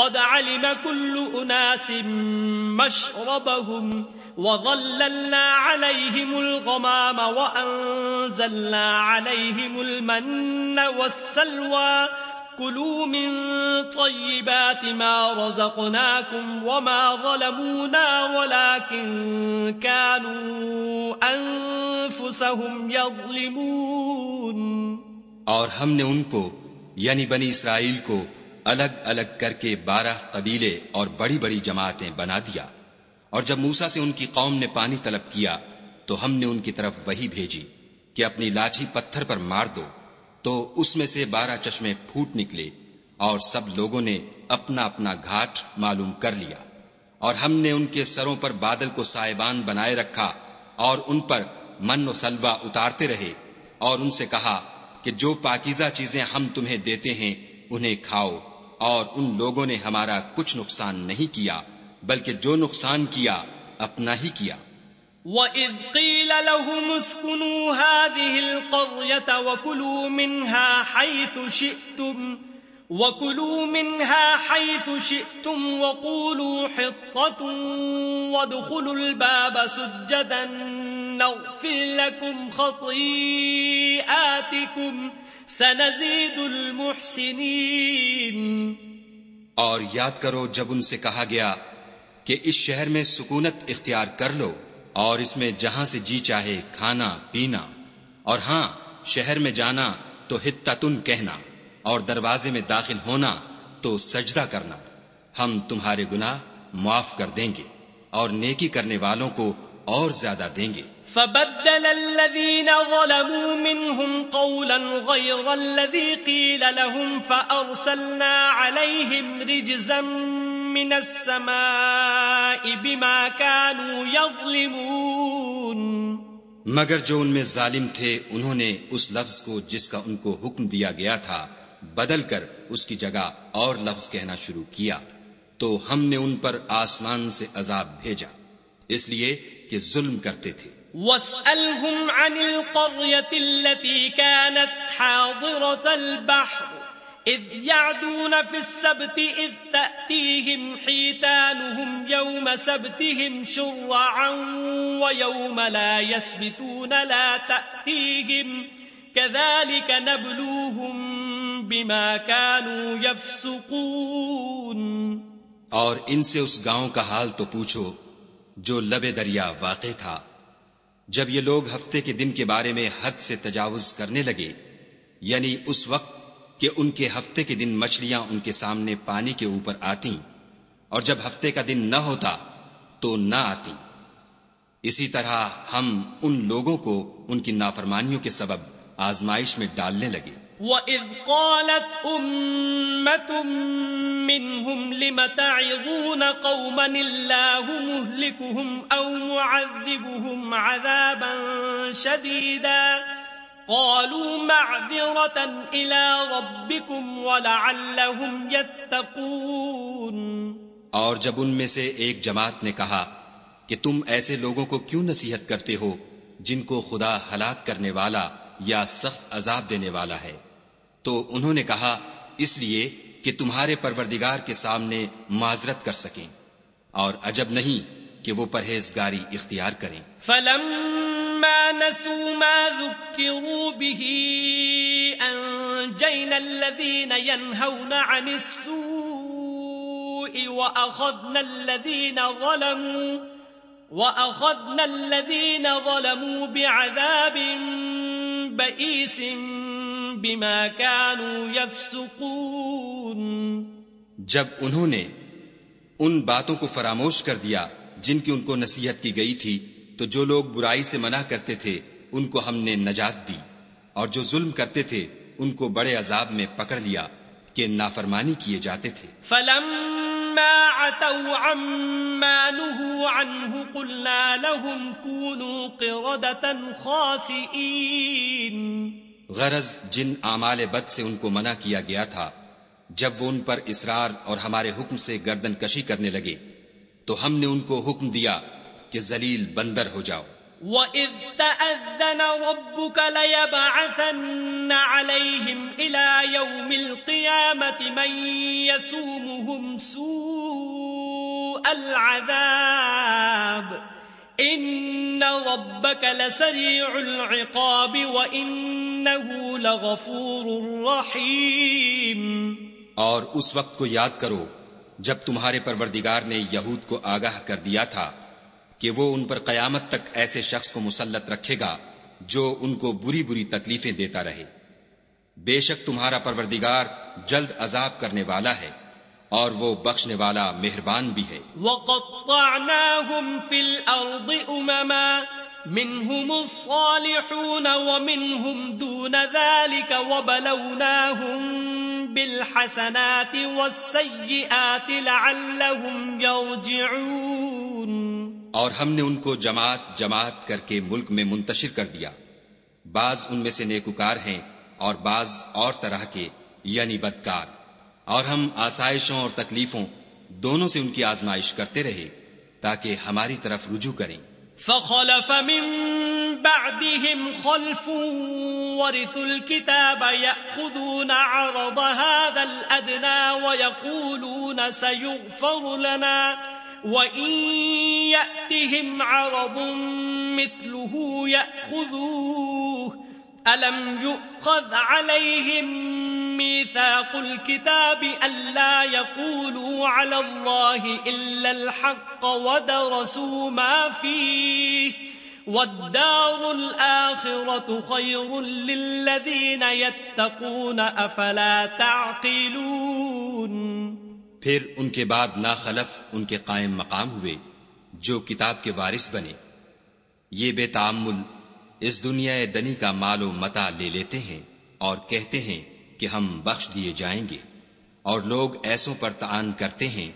قد علم كل أناس مشربهم وظللنا عليهم الغمام وأنزلنا عليهم المن والسلوى كلوا من طيبات ما رزقناكم وما ظلمونا ولكن كانوا أنفسهم يظلمون اور ہم نے ان کو یعنی بنی اسرائیل کو الگ الگ کر کے بارہ قبیلے اور بڑی بڑی جماعتیں بنا دیا۔ اور جب موسا سے ان کی قوم نے پانی طلب کیا، تو ہم نے ان کی طرف وہی بھیجی کہ اپنی لاٹھی پتھر پر مار دو۔ تو اس میں سے بارہ چشمے پھوٹ نکلے اور سب لوگوں نے اپنا اپنا گھاٹ معلوم کر لیا۔ اور ہم نے ان کے سروں پر بادل کو سائبان بنائے رکھا اور ان پر من و سلوا اتارتے رہے اور ان سے کہا کہ جو پاکیزہ چیزیں ہم تمہیں دیتے ہیں، انہیں کھاؤ۔ اور ان لوگوں نے ہمارا کچھ نقصان نہیں کیا، بلکہ جو نقصان کیا، اپنا ہی کیا۔ وَإِذْ قِيلَ لَهُمُ اسْكُنُوا هَذِهِ الْقَرْيَةَ وَكُلُوا مِنْهَا حَيْثُ شِئْتُمْ، وَكُلُوا مِنْهَا حَيْثُ شِئْتُمْ وَقُولُوا حِطَّةٌ وَادْخُلُوا الْبَابَ سُجَّدًا نَغْفِرْ لَكُمْ خَطِيئَاتِكُمْ سَنَزِيدُ الْمُحْسِنِينَ. اور یاد کرو جب ان سے کہا گیا کہ اس شہر میں سکونت اختیار کر لو اور اس میں جہاں سے جی چاہے کھانا، پینا، اور ہاں شہر میں جانا تو ہتن کہنا اور دروازے میں داخل ہونا تو سجدہ کرنا۔ ہم تمہارے گناہ معاف کر دیں گے اور نیکی کرنے والوں کو اور زیادہ دیں گے۔ فبدل الذين ظلموا منهم قولا غير الذي قيل لهم فأرسلنا عليهم رجزا من السماء بما كانوا يظلمون. مگر جو ان میں ظالم تھے، انہوں نے اس لفظ کو جس کا ان کو حکم دیا گیا تھا، بدل کر اس کی جگہ اور لفظ کہنا شروع کیا۔ تو ہم نے ان پر آسمان سے عذاب بھیجا، اس لیے کہ ظلم کرتے تھے۔ واسألهم عن القرية التي كانت حاضرة البحر إذ يعدون في السبت إذ تأتيهم حيتانهم يوم سبتهم شرعا ويوم لا يسبتون لا تأتيهم كذلك نبلوهم بما كانوا يفسقون اور ان سے اس گاؤں کا حال تو پوچھو جو لبے دریا واقع تھا۔ جب یہ لوگ ہفتے کے دن کے بارے میں حد سے تجاوز کرنے لگے یعنی اس وقت کہ ان کے ہفتے کے دن مچھلیاں ان کے سامنے پانی کے اوپر آتی اور جب ہفتے کا دن نہ ہوتا تو نہ آتی اسی طرح ہم ان لوگوں کو ان کی نافرمانیوں کے سبب آزمائش میں ڈالنے لگے۔ وَإِذْ قَالَتْ أُمَّةٌ مِّنْهُمْ لِمَ تَعِظُونَ قَوْمًا اللَّهُ مُهْلِكُهُمْ أَوْ مُعَذِّبُهُمْ عَذَابًا شَدِيدًا قَالُوا مَعْذِرَةً إِلَىٰ رَبِّكُمْ وَلَعَلَّهُمْ يَتَّقُونَ اور جب ان میں سے ایک جماعت نے کہا کہ تم ایسے لوگوں کو کیوں نصیحت کرتے ہو جن کو خدا ہلاک کرنے والا یا سخت عذاب دینے والا ہے؟ تو انہوں نے کہا، اس لیے کہ تمہارے پروردگار کے سامنے معذرت کر سکیں اور عجب نہیں کہ وہ پرہیزگاری اختیار کریں۔ فلما نسوا ما ذكروا به انجينا الذين ينهون عن السوء واخذنا الذين ظلموا واخذنا الذين ظلموا بعذاب بما كانوا يفسقون۔ جب انہوں نے ان باتوں کو فراموش کر دیا جن کی ان کو نصیحت کی گئی تھی تو جو لوگ برائی سے منع کرتے تھے ان کو ہم نے نجات دی۔ اور جو ظلم کرتے تھے ان کو بڑے عذاب میں پکڑ لیا کہ نافرمانی کیے جاتے تھے۔ فلما عتوا عما نهوا عنه قلنا لهم كونوا قردة خاسئين۔ غرض جن اعمال بد سے ان کو منع کیا گیا تھا، جب وہ ان پر اسرار اور ہمارے حکم سے گردن کشی کرنے لگے، تو ہم نے ان کو حکم دیا کہ ذلیل بندر ہو جاؤ۔ وَإِذْ تَأَذَّنَ رَبُّكَ لَيَبْعَثَنَّ عَلَيْهِمْ إِلَى يَوْمِ الْقِيَامَةِ مَنْ يَسُومُهُمْ سُوءَ الْعَذَابِ۔ إِنَّ رَبَّكَ لَسَرِيعُ الْعِقَابِ وَإِنَّهُ لَغَفُورٌ رَحِيمٌ۔ اور اس وقت کو یاد کرو، جب تمہارے پروردگار نے یہود کو آگاہ کر دیا تھا کہ وہ ان پر قیامت تک ایسے شخص کو مسلط رکھے گا جو ان کو بری بری تکلیفیں دیتا رہے۔ بے شک تمہارا پروردگار جلد عذاب کرنے والا ہے۔ اور وہ بخشنے والا مہربان بھی ہے۔ وَقَطَّعْنَاهُمْ فِي الْأَرْضِ أُمَمًا مِّنْهُمُ الصَّالِحُونَ وَمِنْهُمْ دُونَ ذَلِكَ وَبَلَوْنَاهُمْ بِالْحَسَنَاتِ وَالسَّيِّئَاتِ لَعَلَّهُمْ يَرْجِعُونَ۔ اور ہم نے ان کو جماعت جماعت کر کے ملک میں منتشر کر دیا۔ بعض ان میں سے نیکوکار ہیں اور بعض اور طرح کے یعنی بدکار۔ اور ہم آسائشوں اور تکلیفوں دونوں سے ان کی آزمائش کرتے رہے تاکہ ہماری طرف رجوع کریں۔ فخلف من بعدهم خلف ورثوا الكتاب يأخذون عرض هذا الأدنى ويقولون سيغفر لنا وإن يأتهم عرض مثله يأخذوه ألم يؤخذ عليهم ميثاق الكتاب ألا يقولوا على الله إلا الحق ودرسوا ما فيه. والدار الآخرة خير للذين يتقون، أفلا تعقلون. پھر ان کے بعد ناخلف ان کے قائم مقام ہوئے، جو کتاب کے وارث بنے۔ یہ بے تعمل اس دنیا دنی کا مال و متا لے لیتے ہیں اور کہتے ہیں کہ ہم بخش دیے جائیں گے۔ اور لوگ ایسوں پر تعان کرتے ہیں،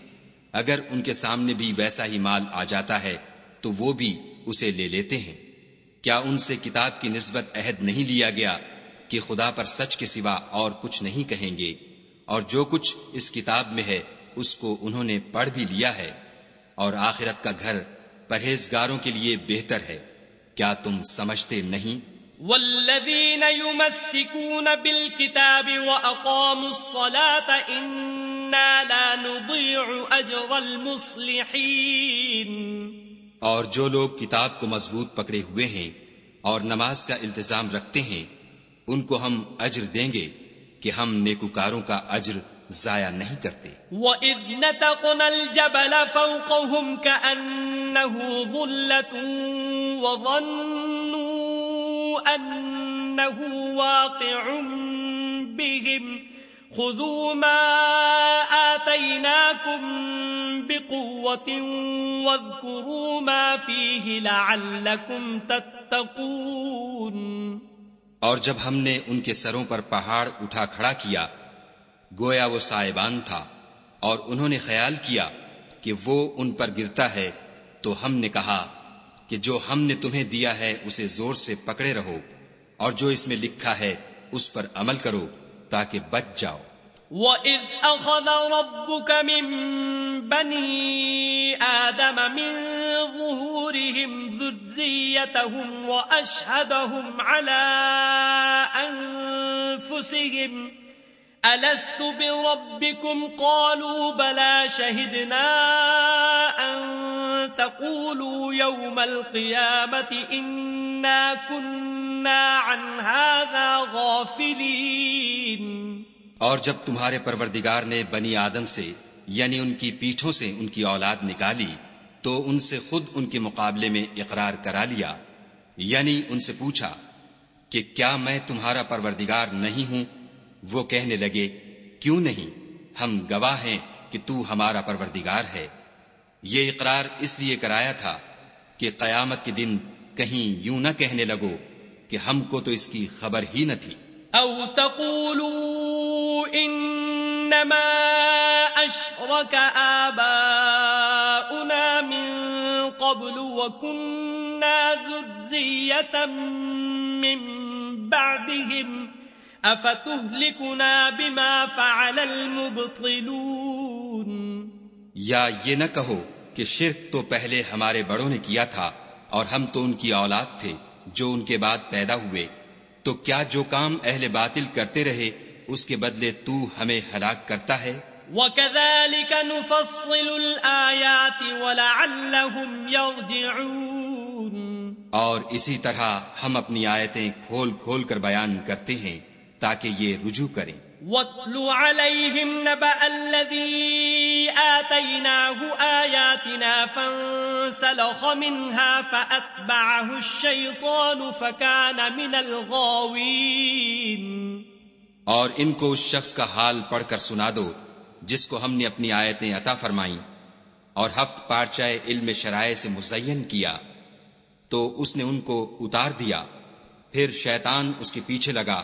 اگر ان کے سامنے بھی ویسا ہی مال آ جاتا ہے، تو وہ بھی اسے لے لیتے ہیں۔ کیا ان سے کتاب کی نسبت عہد نہیں لیا گیا کہ خدا پر سچ کے سوا اور کچھ نہیں کہیں گے؟ اور جو کچھ اس کتاب میں ہے، اس کو انہوں نے پڑھ بھی لیا ہے۔ اور آخرت کا گھر پرہیزگاروں کے لیے بہتر ہے۔ کیا تم سمجھتے نہیں؟ والذين يمسكون بالكتاب وأقاموا الصلاة إنا لا نضيع أجر المصلحين اور جو لوگ کتاب کو مضبوط پکڑے ہوئے ہیں اور نماز کا التزام رکھتے ہیں ان کو ہم اجر دیں گے کہ ہم نیکوکاروں کا اجر ضائع نہیں کرتے۔ وَإِذْ نَتَقْنَا الْجَبَلَ فَوْقَهُمْ كَأَنَّهُ ظُلَّةٌ وَظَنُّوا أَنَّهُ وَاقِعٌ بِهِمْ. خُذُوا مَا آتَيْنَاكُمْ بِقُوَّةٍ وَاذْكُرُوا مَا فِيهِ لَعَلَّكُمْ تَتَّقُونَ. اور جب ہم نے ان کے سروں پر پہاڑ اٹھا کھڑا کیا، گویا وہ سائبان تھا اور انہوں نے خیال کیا کہ وہ ان پر گرتا ہے، تو ہم نے کہا کہ جو ہم نے تمہیں دیا ہے اسے زور سے پکڑے رہو اور جو اس میں لکھا ہے اس پر عمل کرو تاکہ بچ جاؤ۔ وَإِذْ أَخَذَ رَبُّكَ مِن بَنِي آدَمَ مِن ظُهُورِهِمْ ذُرِّيَّتَهُمْ وَأَشْهَدَهُمْ عَلَىٰ أَنفُسِهِمْ ألست بربكم قالوا بلا شهدنا أن تقولوا يوم القيامة إنا كنا عن هذا غافلين اور جب تمہارے پروردگار نے بنی آدم سے یعنی ان کی پیٹھوں سے ان کی اولاد نکالی، تو ان سے خود ان کے مقابلے میں اقرار کرا لیا۔ یعنی ان سے پوچھا کہ کیا میں تمہارا پروردگار نہیں ہوں؟ وہ کہنے لگے، کیوں نہیں؟ ہم گواہ ہیں کہ تو ہمارا پروردگار ہے. یہ اقرار اس لیے کرایا تھا کہ قیامت کے دن کہیں یوں نہ کہنے لگو کہ ہم کو تو اس کی خبر ہی نہ تھی۔ او تقولوا انما اشرك آباؤنا من قبل وكنا ذرية من بعدهم بما فعل المبطلون یا یہ نہ کہو کہ شرک تو پہلے ہمارے بڑوں نے کیا تھا اور ہم تو ان کی اولاد تھے جو ان کے بعد پیدا ہوئے۔ تو کیا جو کام اہل باطل کرتے رہے اس کے بدلے تو ہمیں ہلاک کرتا ہے؟ وَكَذَلِكَ نُفَصِّلُ الْآيَاتِ وَلَعَلَّهُمْ يَرْجِعُونَ اور اسی طرح ہم اپنی آیتیں کھول کھول کر بیان کرتے ہیں۔ تاکہ یہ رجوع کریں۔ وَاتْلُ عَلَيْهِمْ نَبَأَ الَّذِي آتَيْنَاهُ آيَاتِنَا فَانْسَلَخَ مِنْهَا فَأَتْبَعَهُ الشَّيْطَانُ فَكَانَ مِنَ الْغَاوِينَ۔ اور ان کو اس شخص کا حال پڑھ کر سنا دو جس کو ہم نے اپنی آیتیں عطا فرمائیں۔ اور ہفت پارچائے علم شرائع سے مزین کیا۔ تو اس نے ان کو اتار دیا۔ پھر شیطان اس کے پیچھے لگا۔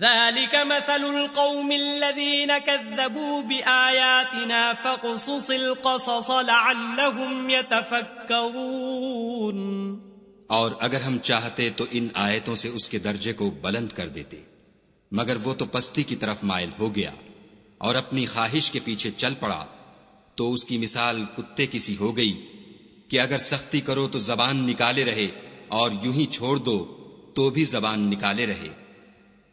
ذلك مثل القوم الذين كذبوا بآياتنا فقصص القصص لعلهم يتفكرون. اور اگر ہم چاہتے تو ان آیتوں سے اس کے درجے کو بلند کر دیتے، مگر وہ تو پستی کی طرف مائل ہو گیا اور اپنی خواہش کے پیچھے چل پڑا، تو اس کی مثال کتے کی سی ہو گئی کہ اگر سختی کرو تو زبان نکالے رہے اور یوں ہی چھوڑ دو تو بھی زبان نکالے رہے۔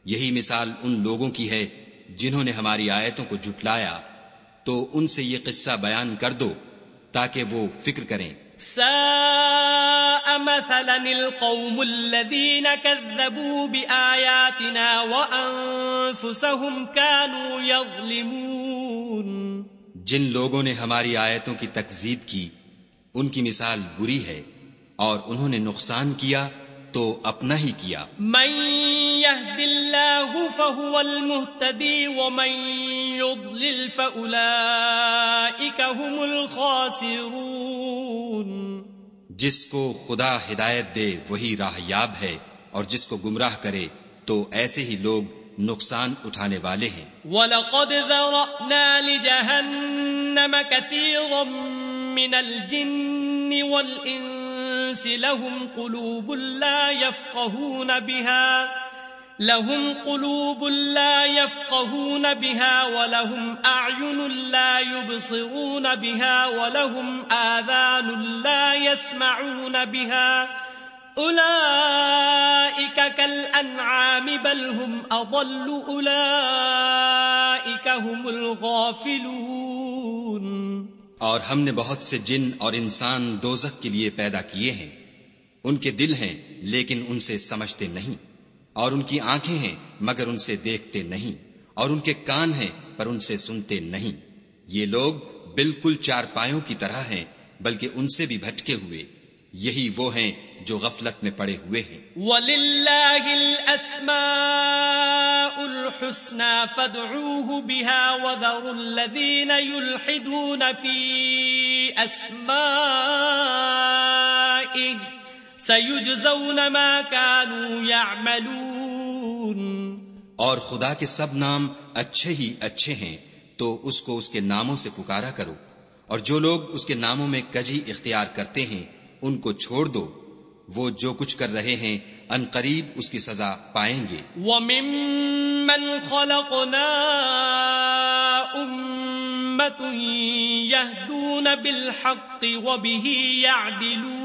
یہی مثال ان لوگوں کی ہے جنہوں نے ہماری آیتوں کو جھٹلایا۔ تو ان سے یہ قصہ بیان کر دو تاکہ وہ فکر کریں۔ ساء مثلا القوم الذين كذبوا بآياتنا وأنفسهم كانوا يظلمون جن لوگوں نے ہماری آیتوں کی تکذیب کی ان کی مثال بری ہے اور انہوں نے نقصان کیا تو اپنا ہی کیا۔ من يهد الله فهو المهتدي ومن يضلل فأولئك هم الخاسرون جس کو خدا ہدایت دے وہی راہ یاب ہے اور جس کو گمراہ کرے تو ایسے ہی لوگ نقصان اٹھانے والے ہیں۔ وَلَقَدْ ذَرَأْنَا لِجَهَنَّمَ كَثِيرًا مِنَ الْجِنِّ وَالْإِنسِ لَهُمْ قُلُوبٌ لَا يَفْقَهُونَ بِهَا لهم قلوب لا يفقهون بها ولهم أعين لا يبصرون بها ولهم آذان لا يسمعون بها أولئك كالأنعام بل هم أضل أولئك هم الغافلون اور ہم نے بہت سے جن اور انسان دوزخ کے لیے پیدا کیے ہیں۔ ان کے دل ہیں لیکن ان سے سمجھتے نہیں۔ اور ان کی آنکھیں ہیں مگر ان سے دیکھتے نہیں، اور ان کے کان ہیں پر ان سے سنتے نہیں۔ یہ لوگ بالکل چار پایوں کی طرح ہیں، بلکہ ان سے بھی بھٹکے ہوئے۔ یہی وہ ہیں جو غفلت میں پڑے ہوئے ہیں۔ وَلِلَّهِ الْأَسْمَاءُ الْحُسْنَى فَادْعُوهُ بِهَا وَذَرُوا الَّذِينَ يُلْحِدُونَ فِي أَسْمَائِهِ سیجزون ما كانوا يعملون۔ اور خدا کے سب نام اچھے ہی اچھے ہیں تو اس کو اس کے ناموں سے پکارا کرو۔ اور جو لوگ اس کے ناموں میں کجی اختیار کرتے ہیں ان کو چھوڑ دو۔ وہ جو کچھ کر رہے ہیں ان قریب اس کی سزا پائیں گے۔ وَمِمَّنْ خَلَقْنَا أُمَّةٌ يَهْدُونَ بِالْحَقِّ وَبِهِ يَعْدِلُونَ۔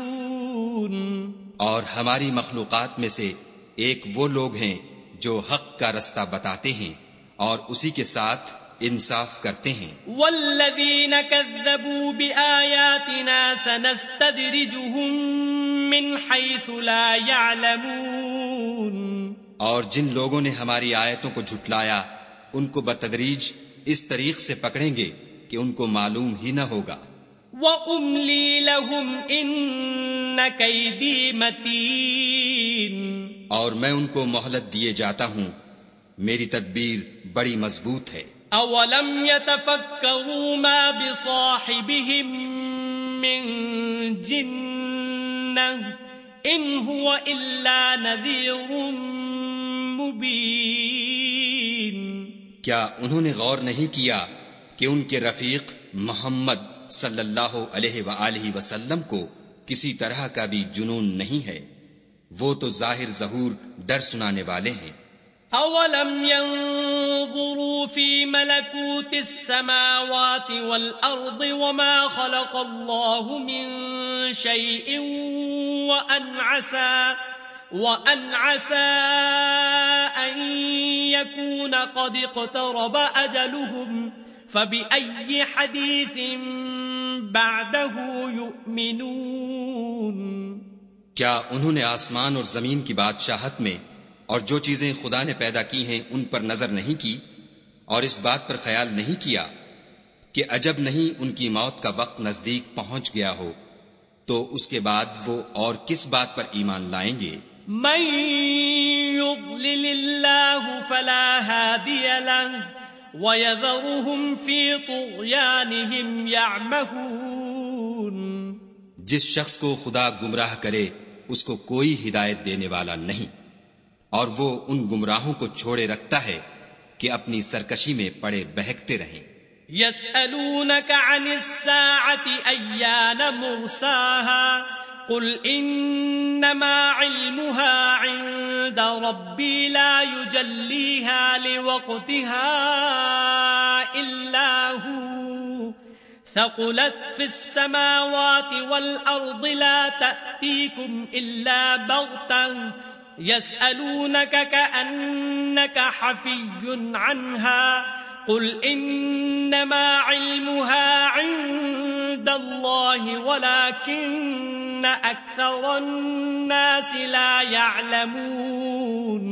اور ہماری مخلوقات میں سے ایک وہ لوگ ہیں جو حق کا رستہ بتاتے ہیں اور اسی کے ساتھ انصاف کرتے ہیں۔ والذین كذبوا بآیاتنا سنستدرجهم من حیث لا يعلمون۔ اور جن لوگوں نے ہماری آیتوں کو جھٹلایا ان کو بتدریج اس طریق سے پکڑیں گے کہ ان کو معلوم ہی نہ ہوگا۔ وَأُمْلِي لَهُمْ إِنَّ كَيْدِي مَتِينٌ۔ اور میں ان کو مہلت دیے جاتا ہوں۔ میری تدبیر بڑی مضبوط ہے۔ اولم يتفكروا ما بصاحبهم من جنة ان هو الا نذير مبين۔ کیا انہوں نے غور نہیں کیا کہ ان کے رفیق محمد صلی اللہ علیہ وآلہ وسلم کو کسی طرح کا بھی جنون نہیں ہے۔ وہ تو ظاہر ظہور ڈر سنانے والے ہیں۔ اولم ينظروا في ملكوت السماوات والارض وما خلق الله من شيء وان عسى وان عسى ان يكون قد اقترب اجلهم فبأي حديث بعده يؤمنون. کیا انہوں نے آسمان اور زمین کی بادشاہت میں اور جو چیزیں خدا نے پیدا کی ہیں ان پر نظر نہیں کی اور اس بات پر خیال نہیں کیا کہ عجب نہیں ان کی موت کا وقت نزدیک پہنچ گیا ہو تو اس کے بعد وہ اور کس بات پر ایمان لائیں گے؟ من يضلل الله فلا له وَيَذَرُهُمْ فِي طُغْيَانِهِمْ يَعْمَهُونَ جس شخص کو خدا گمراہ کرے اس کو کوئی ہدایت دینے والا نہیں۔ اور وہ ان گمراہوں کو چھوڑے رکھتا ہے کہ اپنی سرکشی میں پڑے بہکتے رہیں۔ يسألونك عن الساعة أيان مرساها؟ قل إنما علمها عند ربي لا يجليها لوقتها إلا هو. ثقلت في السماوات والأرض لا تأتيكم إلا بغتا يسألونك كأنك حفي عنها. قل انما علمها عند الله ولكن اكثر الناس لا يعلمون.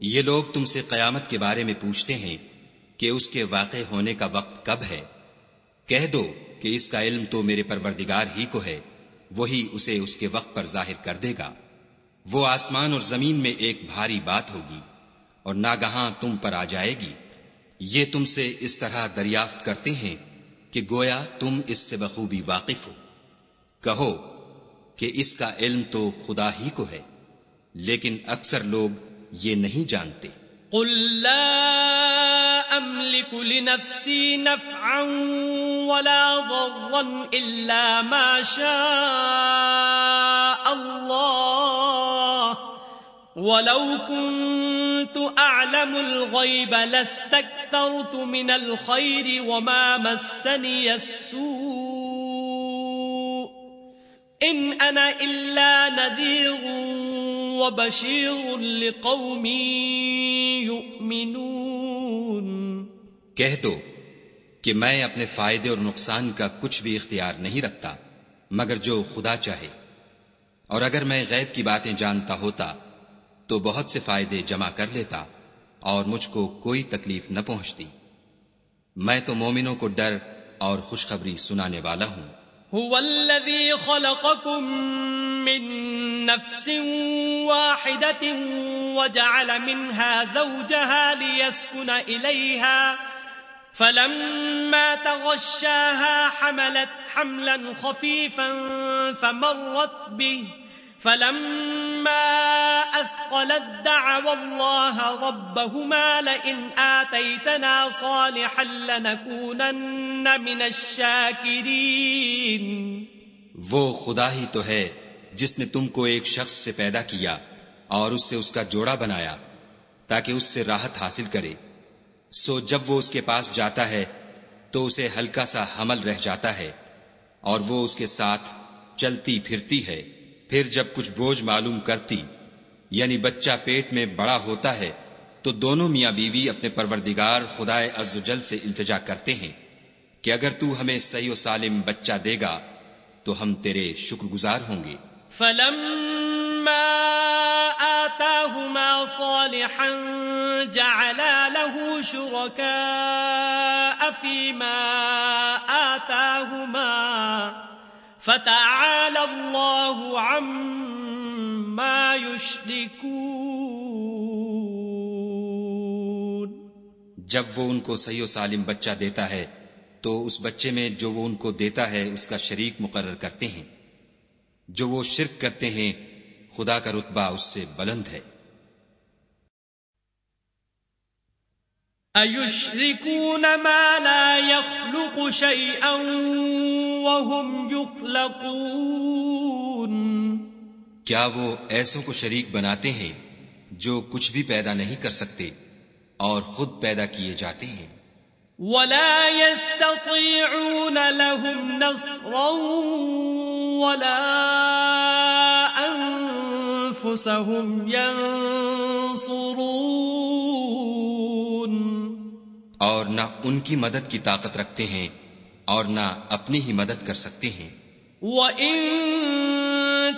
یہ لوگ تم سے قیامت کے بارے میں پوچھتے ہیں کہ اس کے واقع ہونے کا وقت کب ہے۔ کہہ دو کہ اس کا علم تو میرے پروردگار ہی کو ہے، وہی اسے اس کے وقت پر ظاہر کر دے گا۔ وہ آسمان اور زمین میں ایک بھاری بات ہوگی اور ناگہاں تم پر آ جائے گی۔ یہ تم سے اس طرح دریافت کرتے ہیں کہ گویا تم اس سے بخوبی واقف ہو۔ کہو کہ اس کا علم تو خدا ہی کو ہے، لیکن اکثر لوگ یہ نہیں جانتے۔ قل لا املك لنفسي نفعا ولا ضرا الا ما شاء الله ولو كنت أعلم الغيب لاستكبرت لاستكثرت من الخير وما مسني السوء إن أنا إلا نذير وبشير لقوم يؤمنون کہہ دو کہ میں اپنے فائدے اور نقصان کا کچھ بھی اختیار نہیں رکھتا، مگر جو خدا چاہے۔ اور اگر میں غیب کی باتیں جانتا ہوتا، تو بہت سے فائدے جمع کر لیتا۔ اور مجھ کو کوئی تکلیف نہ پہنچتی۔ میں تو مومنوں کو ڈر اور خوشخبری سنانے والا ہوں۔ هو الذي خلقكم من نفس واحدة وجعل منها زوجها ليسكن إليها، فلما تغشاها حملت حملا خفيفا فمرت به. فلما أثقلت دعوا الله ربهما لئن آتيتنا صالحا لنكونن من الشاكرين. وہ خدا ہی تو ہے جس نے تم کو ایک شخص سے پیدا کیا اور اس سے اس کا جوڑا بنایا تاکہ اس سے راحت حاصل کرے۔ سو جب وہ اس کے پاس جاتا ہے تو اسے ہلکا سا حمل رہ جاتا ہے اور وہ اس کے ساتھ چلتی پھرتی ہے۔ پھر جب کچھ بوجھ معلوم کرتی یعنی بچہ پیٹ میں بڑا ہوتا ہے، تو دونوں میاں بیوی اپنے پروردگار خدائے عز و جل سے التجا کرتے ہیں کہ اگر تو ہمیں صحیح و سالم بچہ دے گا، تو ہم تیرے شکر گزار ہوں گے۔ فلما آتاهما صالحا جعلا له شركاء فيما آتاهما فتعالى الله عما يشركون۔ جب وہ ان کو صحیح و سالم بچہ دیتا ہے، تو اس بچے میں جو وہ ان کو دیتا ہے، اس کا شریک مقرر کرتے ہیں۔ جو وہ شرک کرتے ہیں، خدا کا رتبہ اس سے بلند ہے۔ مَا لَا يَخْلُقُ شَيْئًا وَهُمْ يُخْلَقُونَ؟ کیا وہ ایسوں کو شریک بناتے ہیں جو کچھ بھی پیدا نہیں کر سکتے اور خود پیدا کیے جاتے ہیں؟ وَلَا يَسْتَطِيعُونَ لَهُمْ نَصْرًا وَلَا أَنفُسَهُمْ يَنصُرُونَ اور نہ ان کی مدد کی طاقت رکھتے ہیں اور نہ اپنی ہی مدد کر سکتے ہیں۔ وَإِن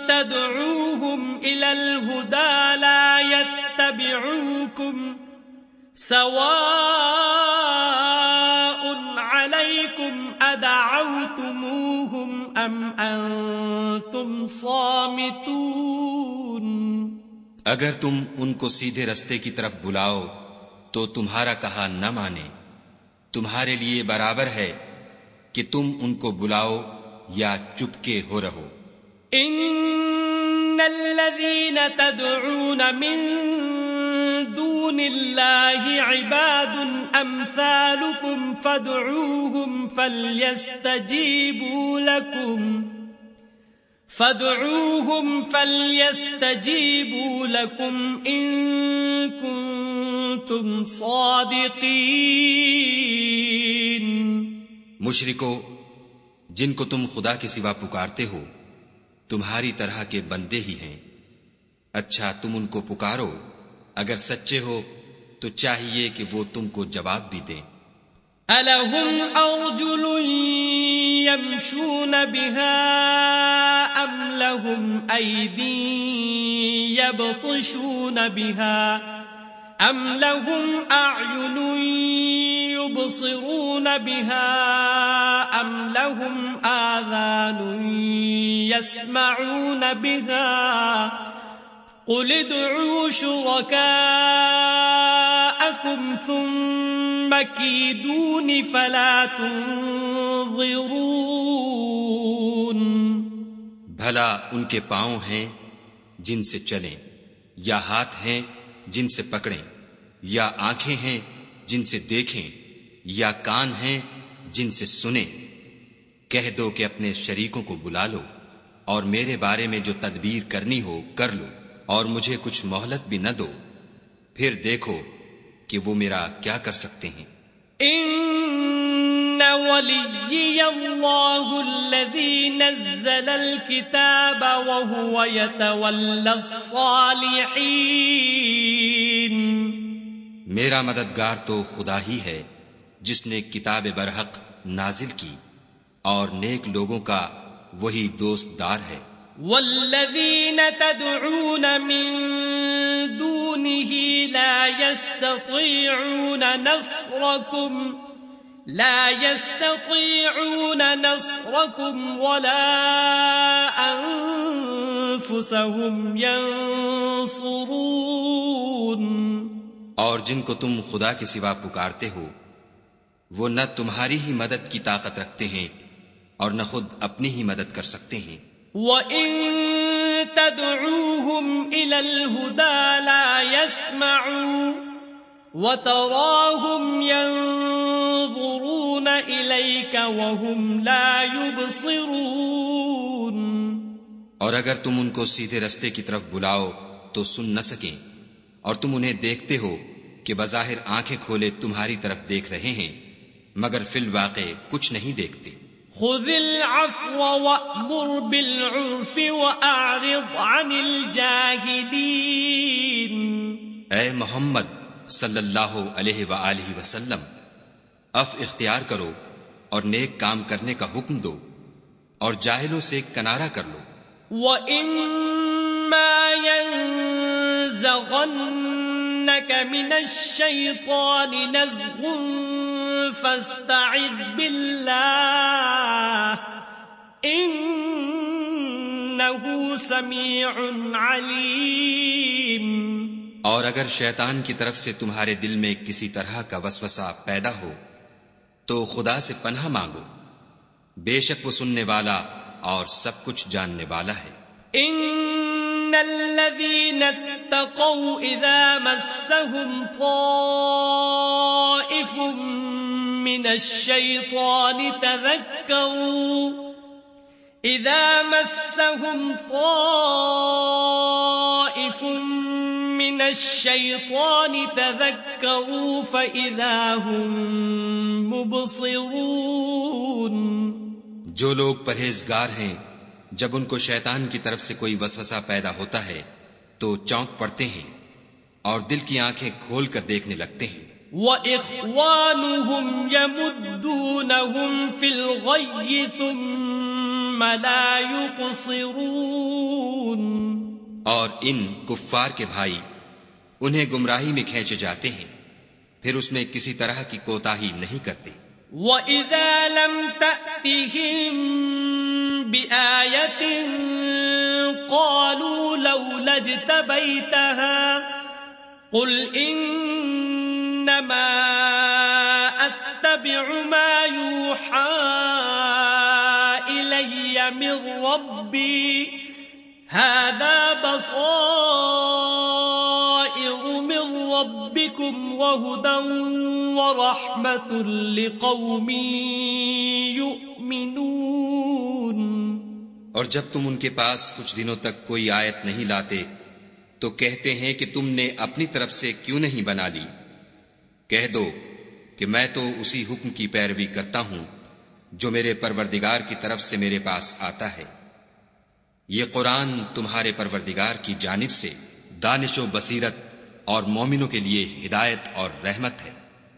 تَدْعُوهُمْ إِلَى الْهُدَى لَا يَتَّبِعُوكُمْ سَوَاءٌ عَلَيْكُمْ أَدَعَوْتُمُوهُمْ أَمْ أَنْتُمْ صَامِتُونَ۔ اگر تم ان کو سیدھے رستے کی طرف بلاؤ تو تمہارا کہا نہ مانے۔ تمہارے لیے برابر ہے کہ تم ان کو بلاؤ یا چپکے ہو رہو۔ ان الذين تدعون من دون الله عباد أمثالكم فادعوهم فليستجيبوا لكم فادعوهم فليستجيبوا لكم إن كنتم صادقين. مشرکو جن کو تم خدا کے سوا پکارتے ہو تمہاری طرح کے بندے ہی ہیں۔ اچھا تم ان کو پکارو۔ اگر سچے ہو تو چاہیے کہ وہ تم کو جواب بھی دیں۔ أَلَهُمْ أَرْجُلٌ يَمْشُونَ بِهَا أَمْ لَهُمْ أَيْدٍ يَبْطِشُونَ بِهَا أَمْ لَهُمْ أَعْيُنٌ يُبْصِرُونَ بِهَا أَمْ لَهُمْ آذَانٌ يَسْمَعُونَ بِهَا قل ادعوا شركاءكم ثم كيدون فلا تنظرون بھلا ان کے پاؤں ہیں جن سے چلیں یا ہاتھ ہیں جن سے پکڑیں، یا آنکھیں ہیں جن سے دیکھیں، یا کان ہیں جن سے سنیں۔ کہہ دو کہ اپنے شریکوں کو بلا لو، اور میرے بارے میں جو تدبیر کرنی ہو کر لو، اور مجھے کچھ مہلت بھی نہ دو۔ پھر دیکھو کہ وہ میرا کیا کر سکتے ہیں۔ ان ولی اللہ الذی نزل الكتاب وهو يتولى الصالحین میرا مددگار تو خدا ہی ہے جس نے کتاب برحق نازل کی اور نیک لوگوں کا وہی دوست دار ہے۔ والذين تدعون من دونه لا يستطيعون نصركم لا يستطيعون نصركم ولا أنفسهم ينصرون. اور جن کو تم خدا کے سوا پکارتے ہو وہ نہ تمہاری ہی مدد کی طاقت رکھتے ہیں اور نہ خود اپنی ہی مدد کر سکتے ہیں۔ وَإِن تَدْعُوهُمْ إِلَى الْهُدَى لَا يَسْمَعُوا وَتَرَاهُمْ يَنظُرُونَ إِلَيْكَ وَهُمْ لَا يُبْصِرُونَ. اور اگر تم ان کو سیدھے رستے کی طرف بلاؤ تو سن نہ سکیں۔ اور تم انہیں دیکھتے ہو کہ بظاہر آنکھیں کھولے تمہاری طرف دیکھ رہے ہیں مگر فی الواقع کچھ نہیں دیکھتے۔ خذ العفو وأمر بالعرف وأعرض عن الجاهلين. اے محمد صلی اللہ علیہ وآلہ وسلم اف اختیار کرو اور نیک کام کرنے کا حکم دو اور جاہلوں سے کنارہ کر لو۔ وَإِمَّا يَنزَغَنَّكَ مِنَ الشَّيْطَانِ نَزْغٌ فاستعذ بالله انه سميع عليم اور اگر شیطان کی طرف سے تمہارے دل میں کسی طرح کا وسوسہ پیدا ہو، تو خدا سے پناہ مانگو۔ بے شک وہ سننے والا اور سب کچھ جاننے والا ہے۔ ان الذين اتقوا اذا مسهم طائف من الشيطان تذكروا اذا مسهم طائف من الشيطان تذكروا فاذا هم مبصرون جو لوگ پرہیزگار ہیں جب ان کو شیطان کی طرف سے کوئی وسوسہ پیدا ہوتا ہے تو چونک پڑتے ہیں اور دل کی آنکھیں کھول کر دیکھنے لگتے ہیں۔ وَإِخْوَانُهُمْ يَمُدُّونَهُمْ فِي الْغَيِّ ثُمَّ لَا يُقْصِرُونَ اور ان کفار کے بھائی انہیں گمراہی میں کھینچے جاتے ہیں، پھر اس میں کسی طرح کی کوتاہی نہیں کرتے۔ وَإِذَا لَمْ تَأْتِهِمْ بآية قالوا لولا اجتبيتها قل إنما أتبع ما يوحى إلي من ربي هذا بصائر من ربكم وهدى ورحمة لقوم يؤمنون. اور جب تم ان کے پاس کچھ دنوں تک کوئی آیت نہیں لاتے، تو کہتے ہیں کہ تم نے اپنی طرف سے کیوں نہیں بنا لی؟ کہہ دو کہ میں تو اسی حکم کی پیروی کرتا ہوں جو میرے پروردگار کی طرف سے میرے پاس آتا ہے۔ یہ قرآن تمہارے پروردگار کی جانب سے دانش و بصیرت اور مومنوں کے لیے ہدایت اور رحمت ہے۔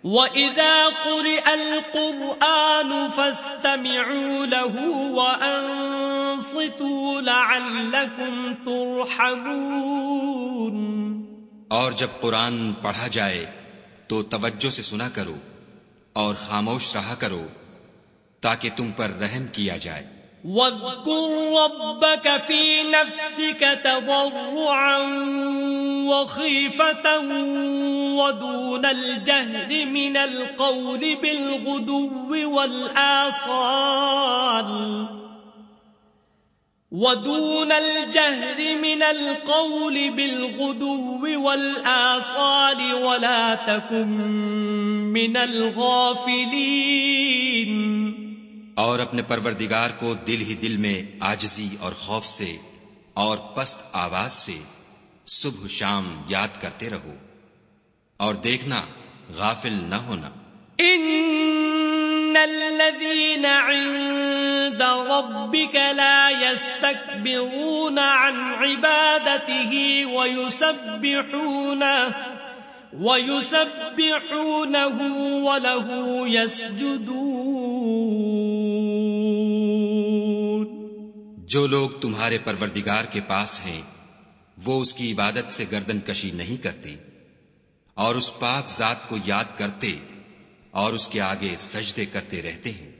وَإِذَا قُرِئَ الْقُرْآنُ فَاسْتَمِعُوا لَهُ وَأَنصِتُوا لَعَلَّكُمْ تُرْحَمُونَ۔ اور جب قرآن پڑھا جائے تو توجہ سے سنا کرو اور خاموش رہا کرو تاکہ تم پر رحم کیا جائے۔ وَاذْكُرْ رَبَّكَ فِي نَفْسِكَ تَضَرُّعًا وَخِيفَةً وَدُونَ الْجَهْرِ مِنَ الْقَوْلِ بِالْغُدُوِّ وَالْآصَالِ. ودون الجهر من القول بالغدو والآصال ولا تكن من الغافلين. اور اپنے پروردگار کو دل ہی دل میں آجزی اور خوف سے اور پست آواز سے صبح شام یاد کرتے رہو اور دیکھنا غافل نہ ہونا۔ ان الذين عند ربك لا يستكبرون عن عبادته ويسبحونه ويسبحونه وله يسجدون۔ جو لوگ تمہارے پروردگار کے پاس ہیں، وہ اس کی عبادت سے گردن کشی نہیں کرتے، اور اس پاک ذات کو یاد کرتے، اور اس کے آگے سجدے کرتے رہتے ہیں۔